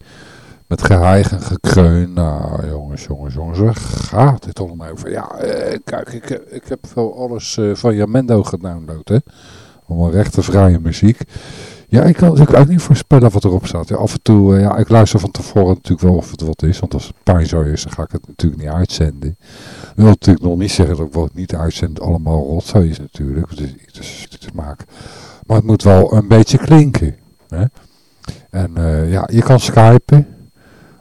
Met geheig en gekreun. Nou, jongens, jongens, jongens. Waar gaat dit allemaal over? Ja, eh, kijk, ik, ik heb wel alles eh, van Jamendo gedownload, hè. Allemaal rechtenvrije muziek. Ja, ik kan natuurlijk ook niet voorspellen wat erop staat. Ja, af en toe, eh, ja, ik luister van tevoren natuurlijk wel of het wat is. Want als het pijnzooi is, dan ga ik het natuurlijk niet uitzenden. Dat wil natuurlijk nog niet zeggen dat ik wat niet uitzend allemaal rotzooi is natuurlijk. Is iets te maken. Maar het moet wel een beetje klinken. Hè? En eh, ja, je kan skypen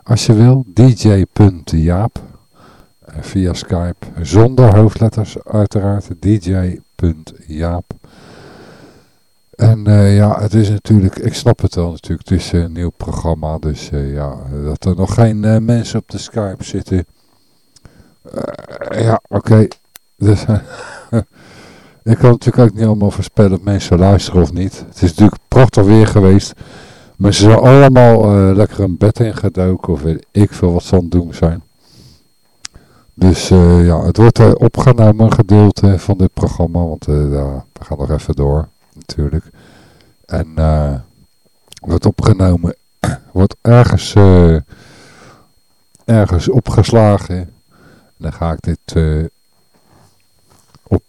als je wil. dj.jaap eh, via Skype. Zonder hoofdletters uiteraard. dj.jaap en eh, ja, het is natuurlijk, ik snap het wel natuurlijk, het is een nieuw programma, dus eh, ja, dat er nog geen eh, mensen op de Skype zitten. Eh, ja, oké. *laughs* Dus, *laughs* ik kan natuurlijk ook niet allemaal voorspellen of mensen luisteren of niet. Het is natuurlijk prachtig weer geweest. Maar ze zijn allemaal eh, lekker een bed ingedoken of weet ik veel wat ze aan het doen zijn. Dus eh, ja, het wordt opgenomen een gedeelte van dit programma, want eh, we gaan nog even door natuurlijk. En eh wordt opgenomen, *clears throat* wordt ergens, eh, ergens opgeslagen. En dan ga ik dit eh, op,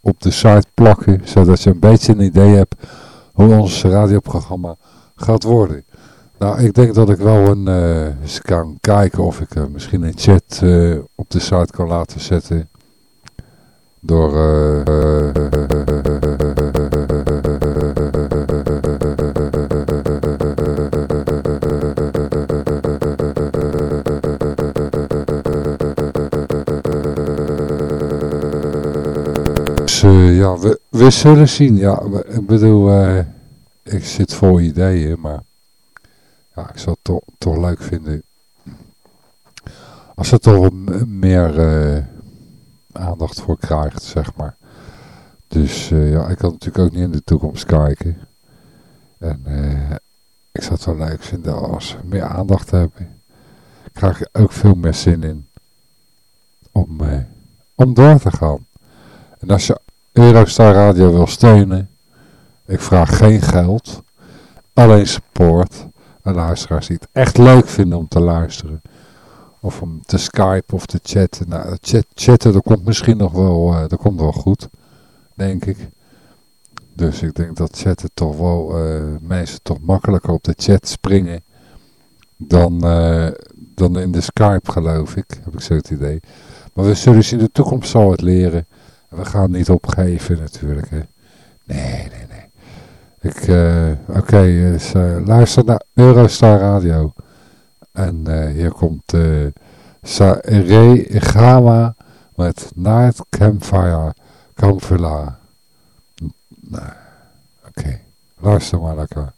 op de site plakken, zodat je een beetje een idee hebt hoe ons radioprogramma gaat worden. Nou, ik denk dat ik wel een, eh, eens kan kijken of ik eh, misschien een chat op de site kan laten zetten. Door... eh, Eh, ja, we, we zullen zien. Ja, ik bedoel, eh, ik zit vol ideeën, maar ja, ik zou het toch, toch leuk vinden als het m- meer eh, aandacht voor krijgt, zeg maar. Dus ja, ik kan natuurlijk ook niet in de toekomst kijken. En ik zou het wel leuk vinden als we meer aandacht hebben. Ik krijg er ook veel meer zin in om, om door te gaan. En als je Eurostar Radio wil steunen, ik vraag geen geld, alleen support en luisteraars die het echt leuk vinden om te luisteren. Of om te skypen of te chatten. Nou, chat, chatten, dat komt misschien nog wel, eh, dat komt wel goed, denk ik. Dus ik denk dat chatten toch wel, eh, mensen toch makkelijker op de chat springen dan, eh, dan in de Skype geloof ik, heb ik zo het idee. Maar we zullen zien, in de toekomst zal het leren. We gaan niet opgeven natuurlijk. Hè. Nee, nee, nee. Ik, eh, oké, dus, luister naar Eurostar Radio. En hier komt eh Saere Gama met Night Campfire Campfire. Nou, oké. Luister maar lekker.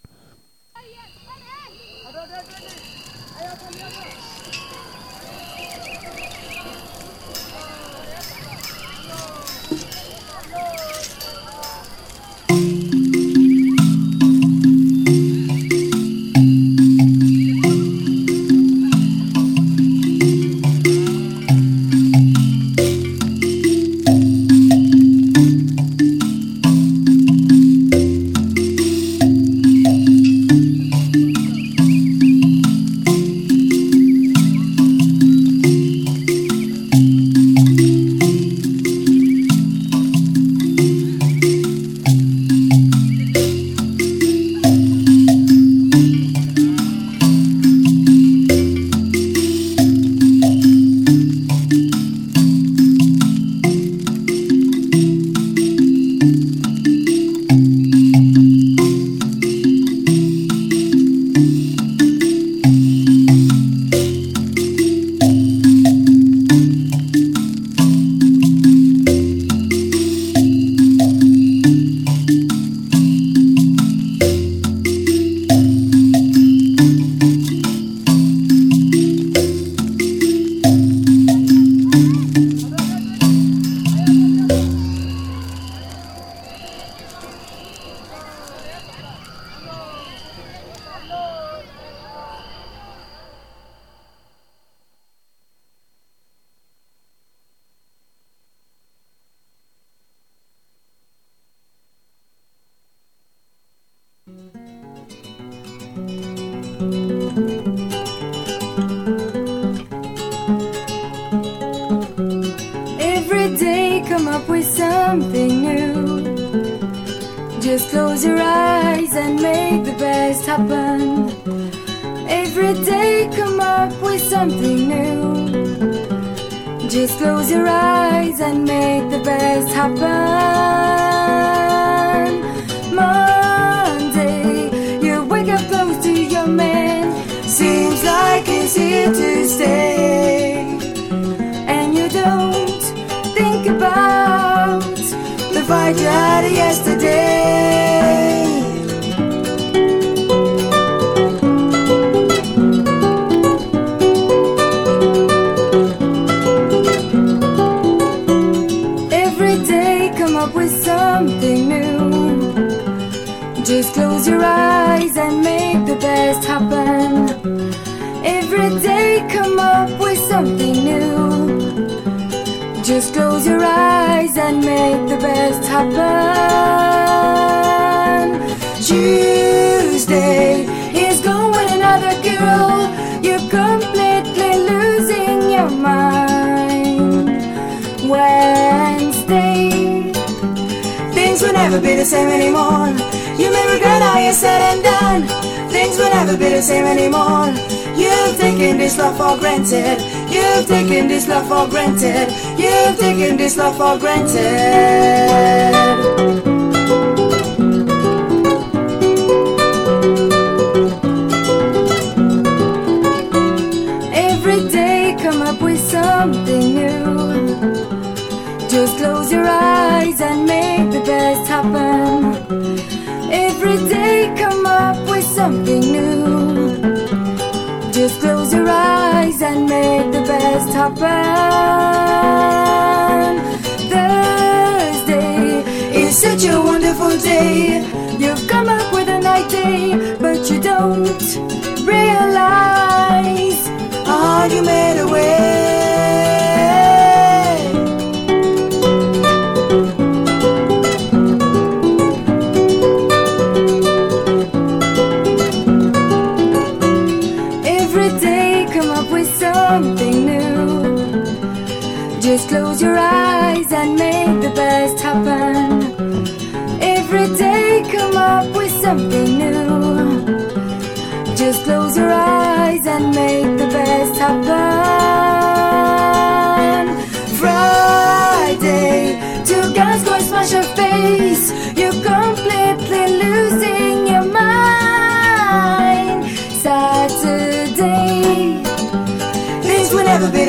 You made a way.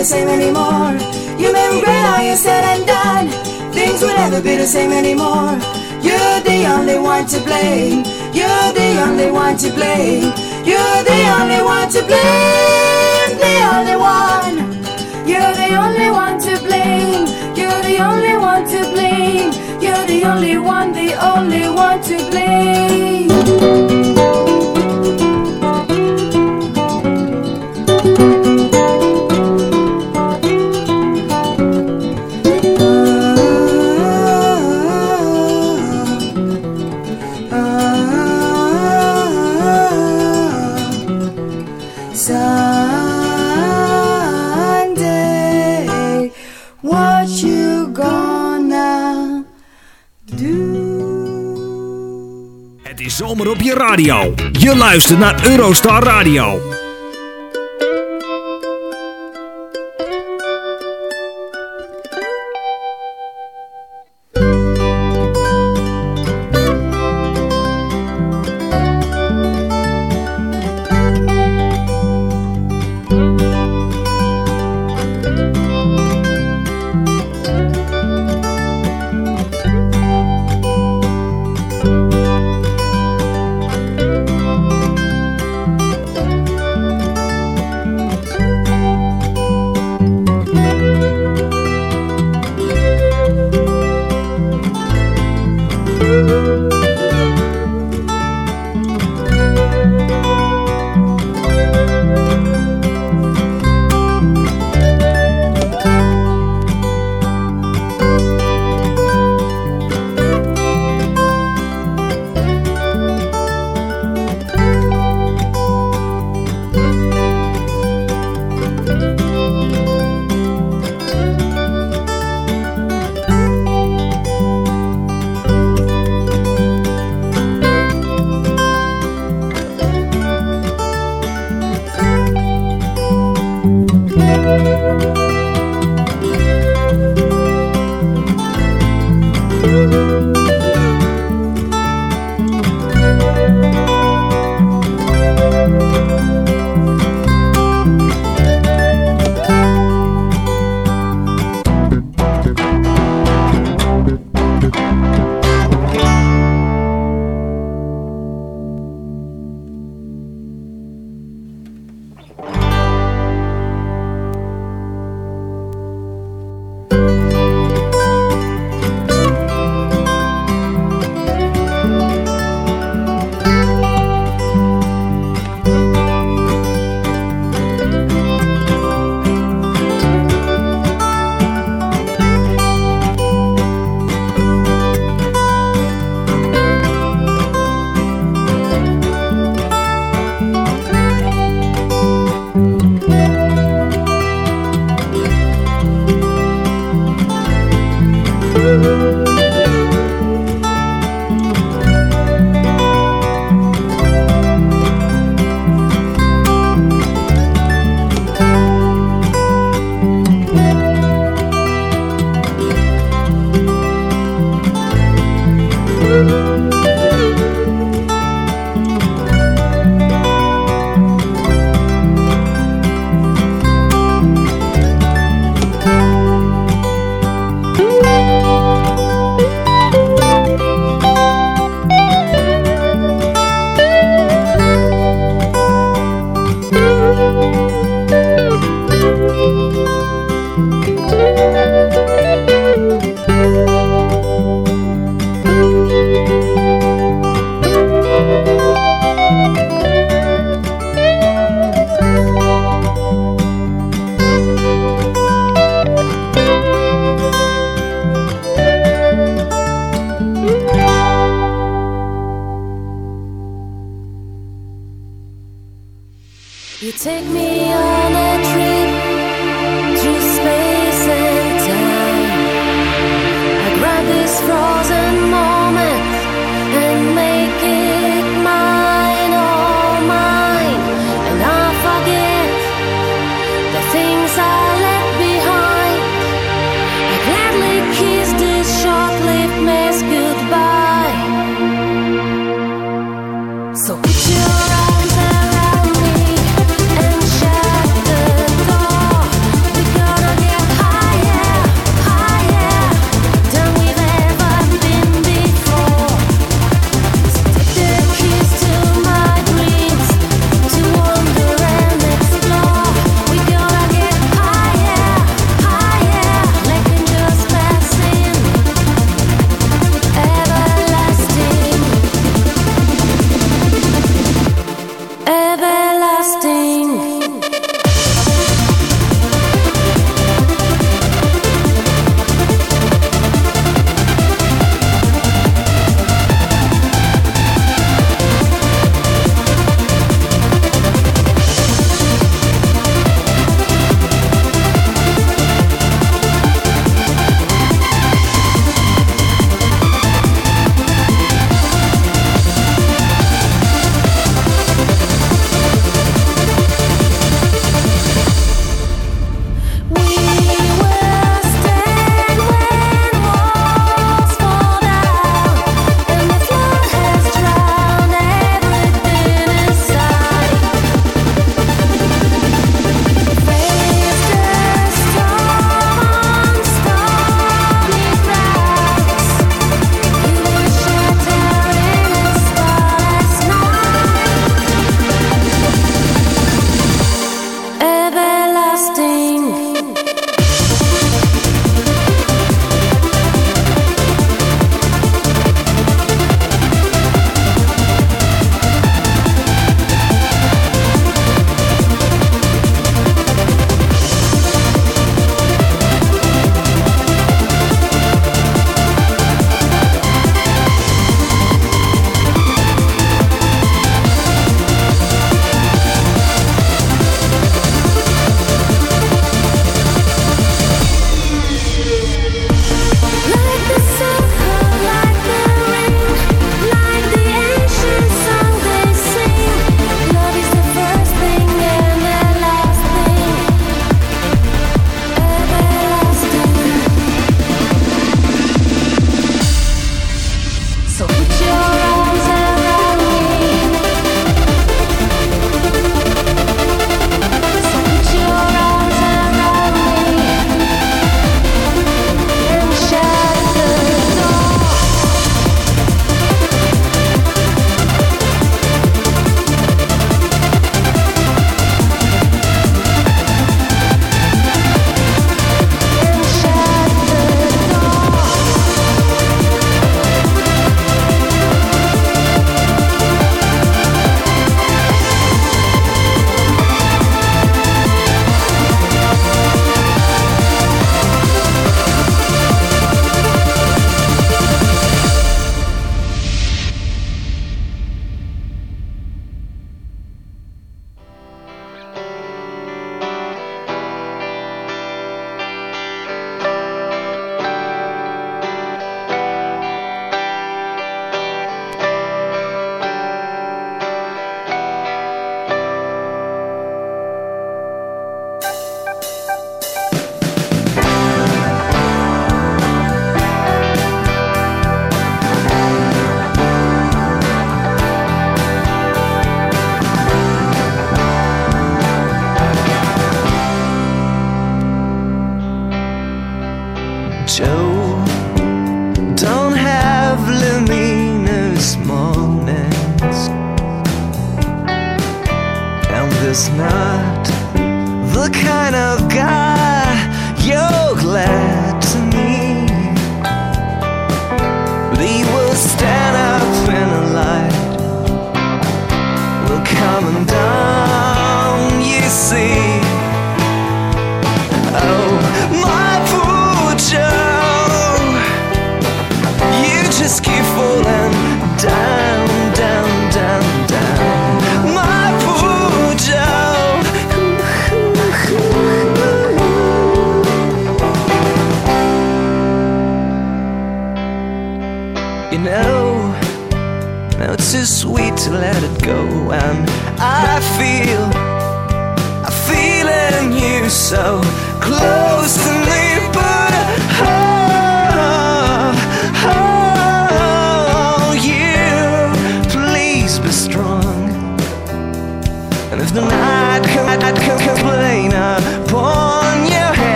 the same anymore. You may regret all you said and done. Things will never be the same anymore. You're the only one to blame. You're the only one to blame. You're the only one to blame. The only one. You're the only one to blame. You're the only one to blame. You're the only one, the only one to blame. op je radio. Je luistert naar Eurostar Radio.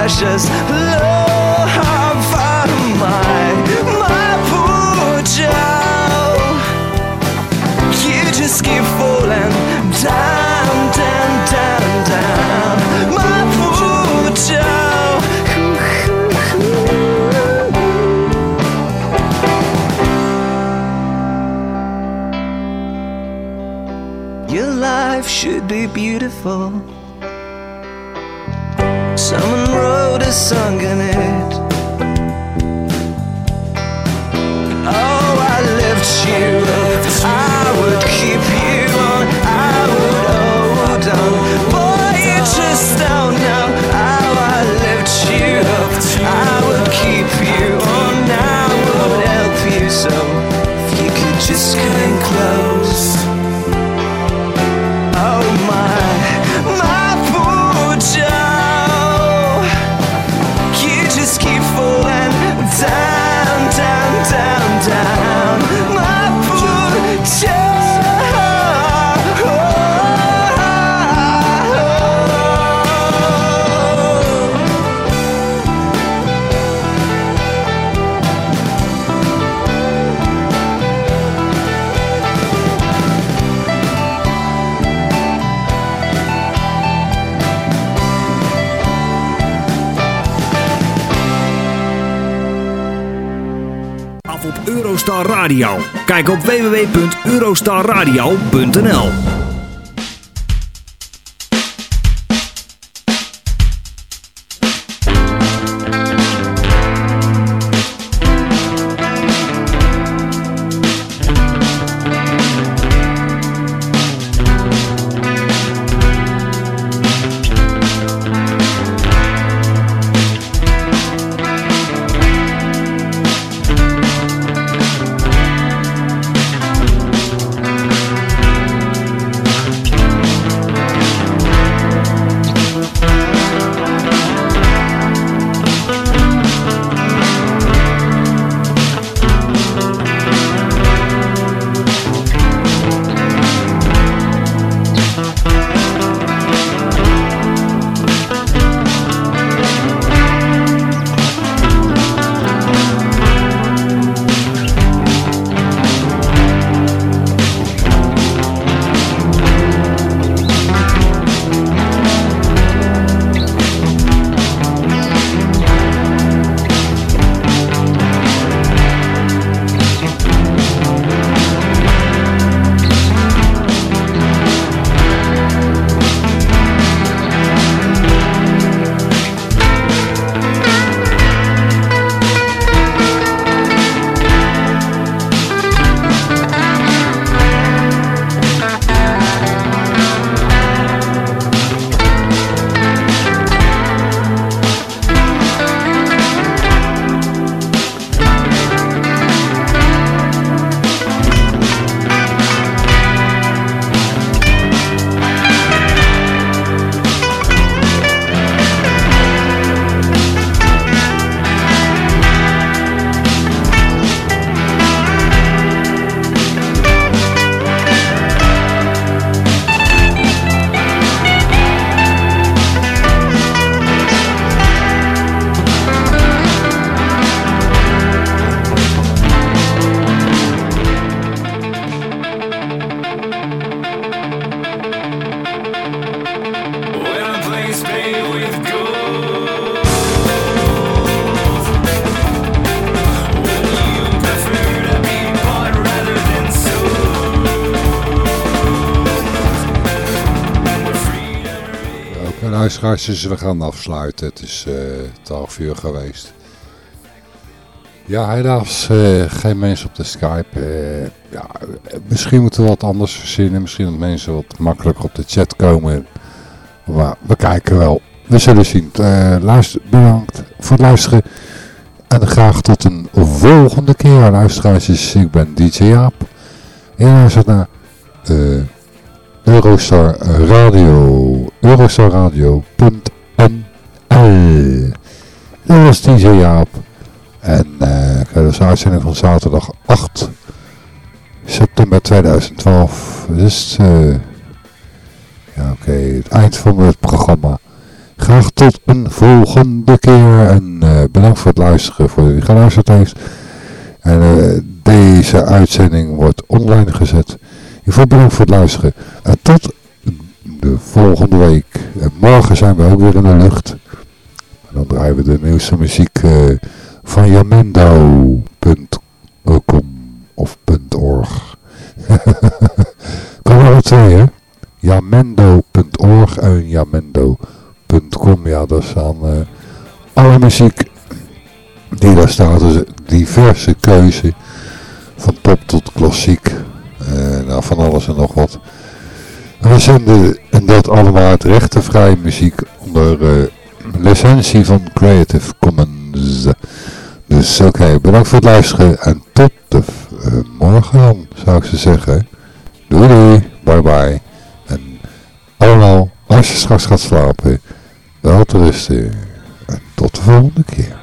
Precious love on my, my poor child. You just keep falling down, down, down, down. My poor child. Your life should be beautiful. Radio. Kijk op www.eurostarradio.nl luisteraars, dus we gaan afsluiten. Het is eh 12 uur geweest. Ja, helaas eh, geen mensen op de Skype. Eh, ja, misschien moeten we wat anders verzinnen. Misschien dat mensen wat makkelijker op de chat komen. Maar we kijken wel. We zullen zien. Luister, bedankt voor het luisteren. En graag tot een volgende keer, luisteraars. Ik ben DJ Jaap. En luistert naar uh, Eurostar Radio. Eurostarradio.nl Dat was DJ Jaap. En dat is een uitzending van zaterdag 8 september 2012. Dus uh, ja, oké, het eind van het programma. Graag tot een volgende keer. En uh, bedankt voor het luisteren, voor wie geluisterd heeft. Deze uitzending wordt online gezet. In bedankt voor het luisteren. En tot de volgende week. En morgen zijn we ook weer in de lucht. En dan draaien we de nieuwste muziek uh, van jamendo.com of .org. *laughs* kan er twee, hè? jamendo.org en jamendo.com. Ja, dat dan uh, alle muziek die daar staat. Dus diverse keuze. Van pop tot klassiek. Uh, nou, van alles en nog wat. We zenden en dat allemaal uit rechtenvrije muziek onder uh, licentie van Creative Commons. Dus oké, bedankt voor het luisteren en tot de uh, morgen zou ik ze zeggen. Doei doei, bye bye. En allemaal, als je straks gaat slapen, wel te rusten. En tot de volgende keer.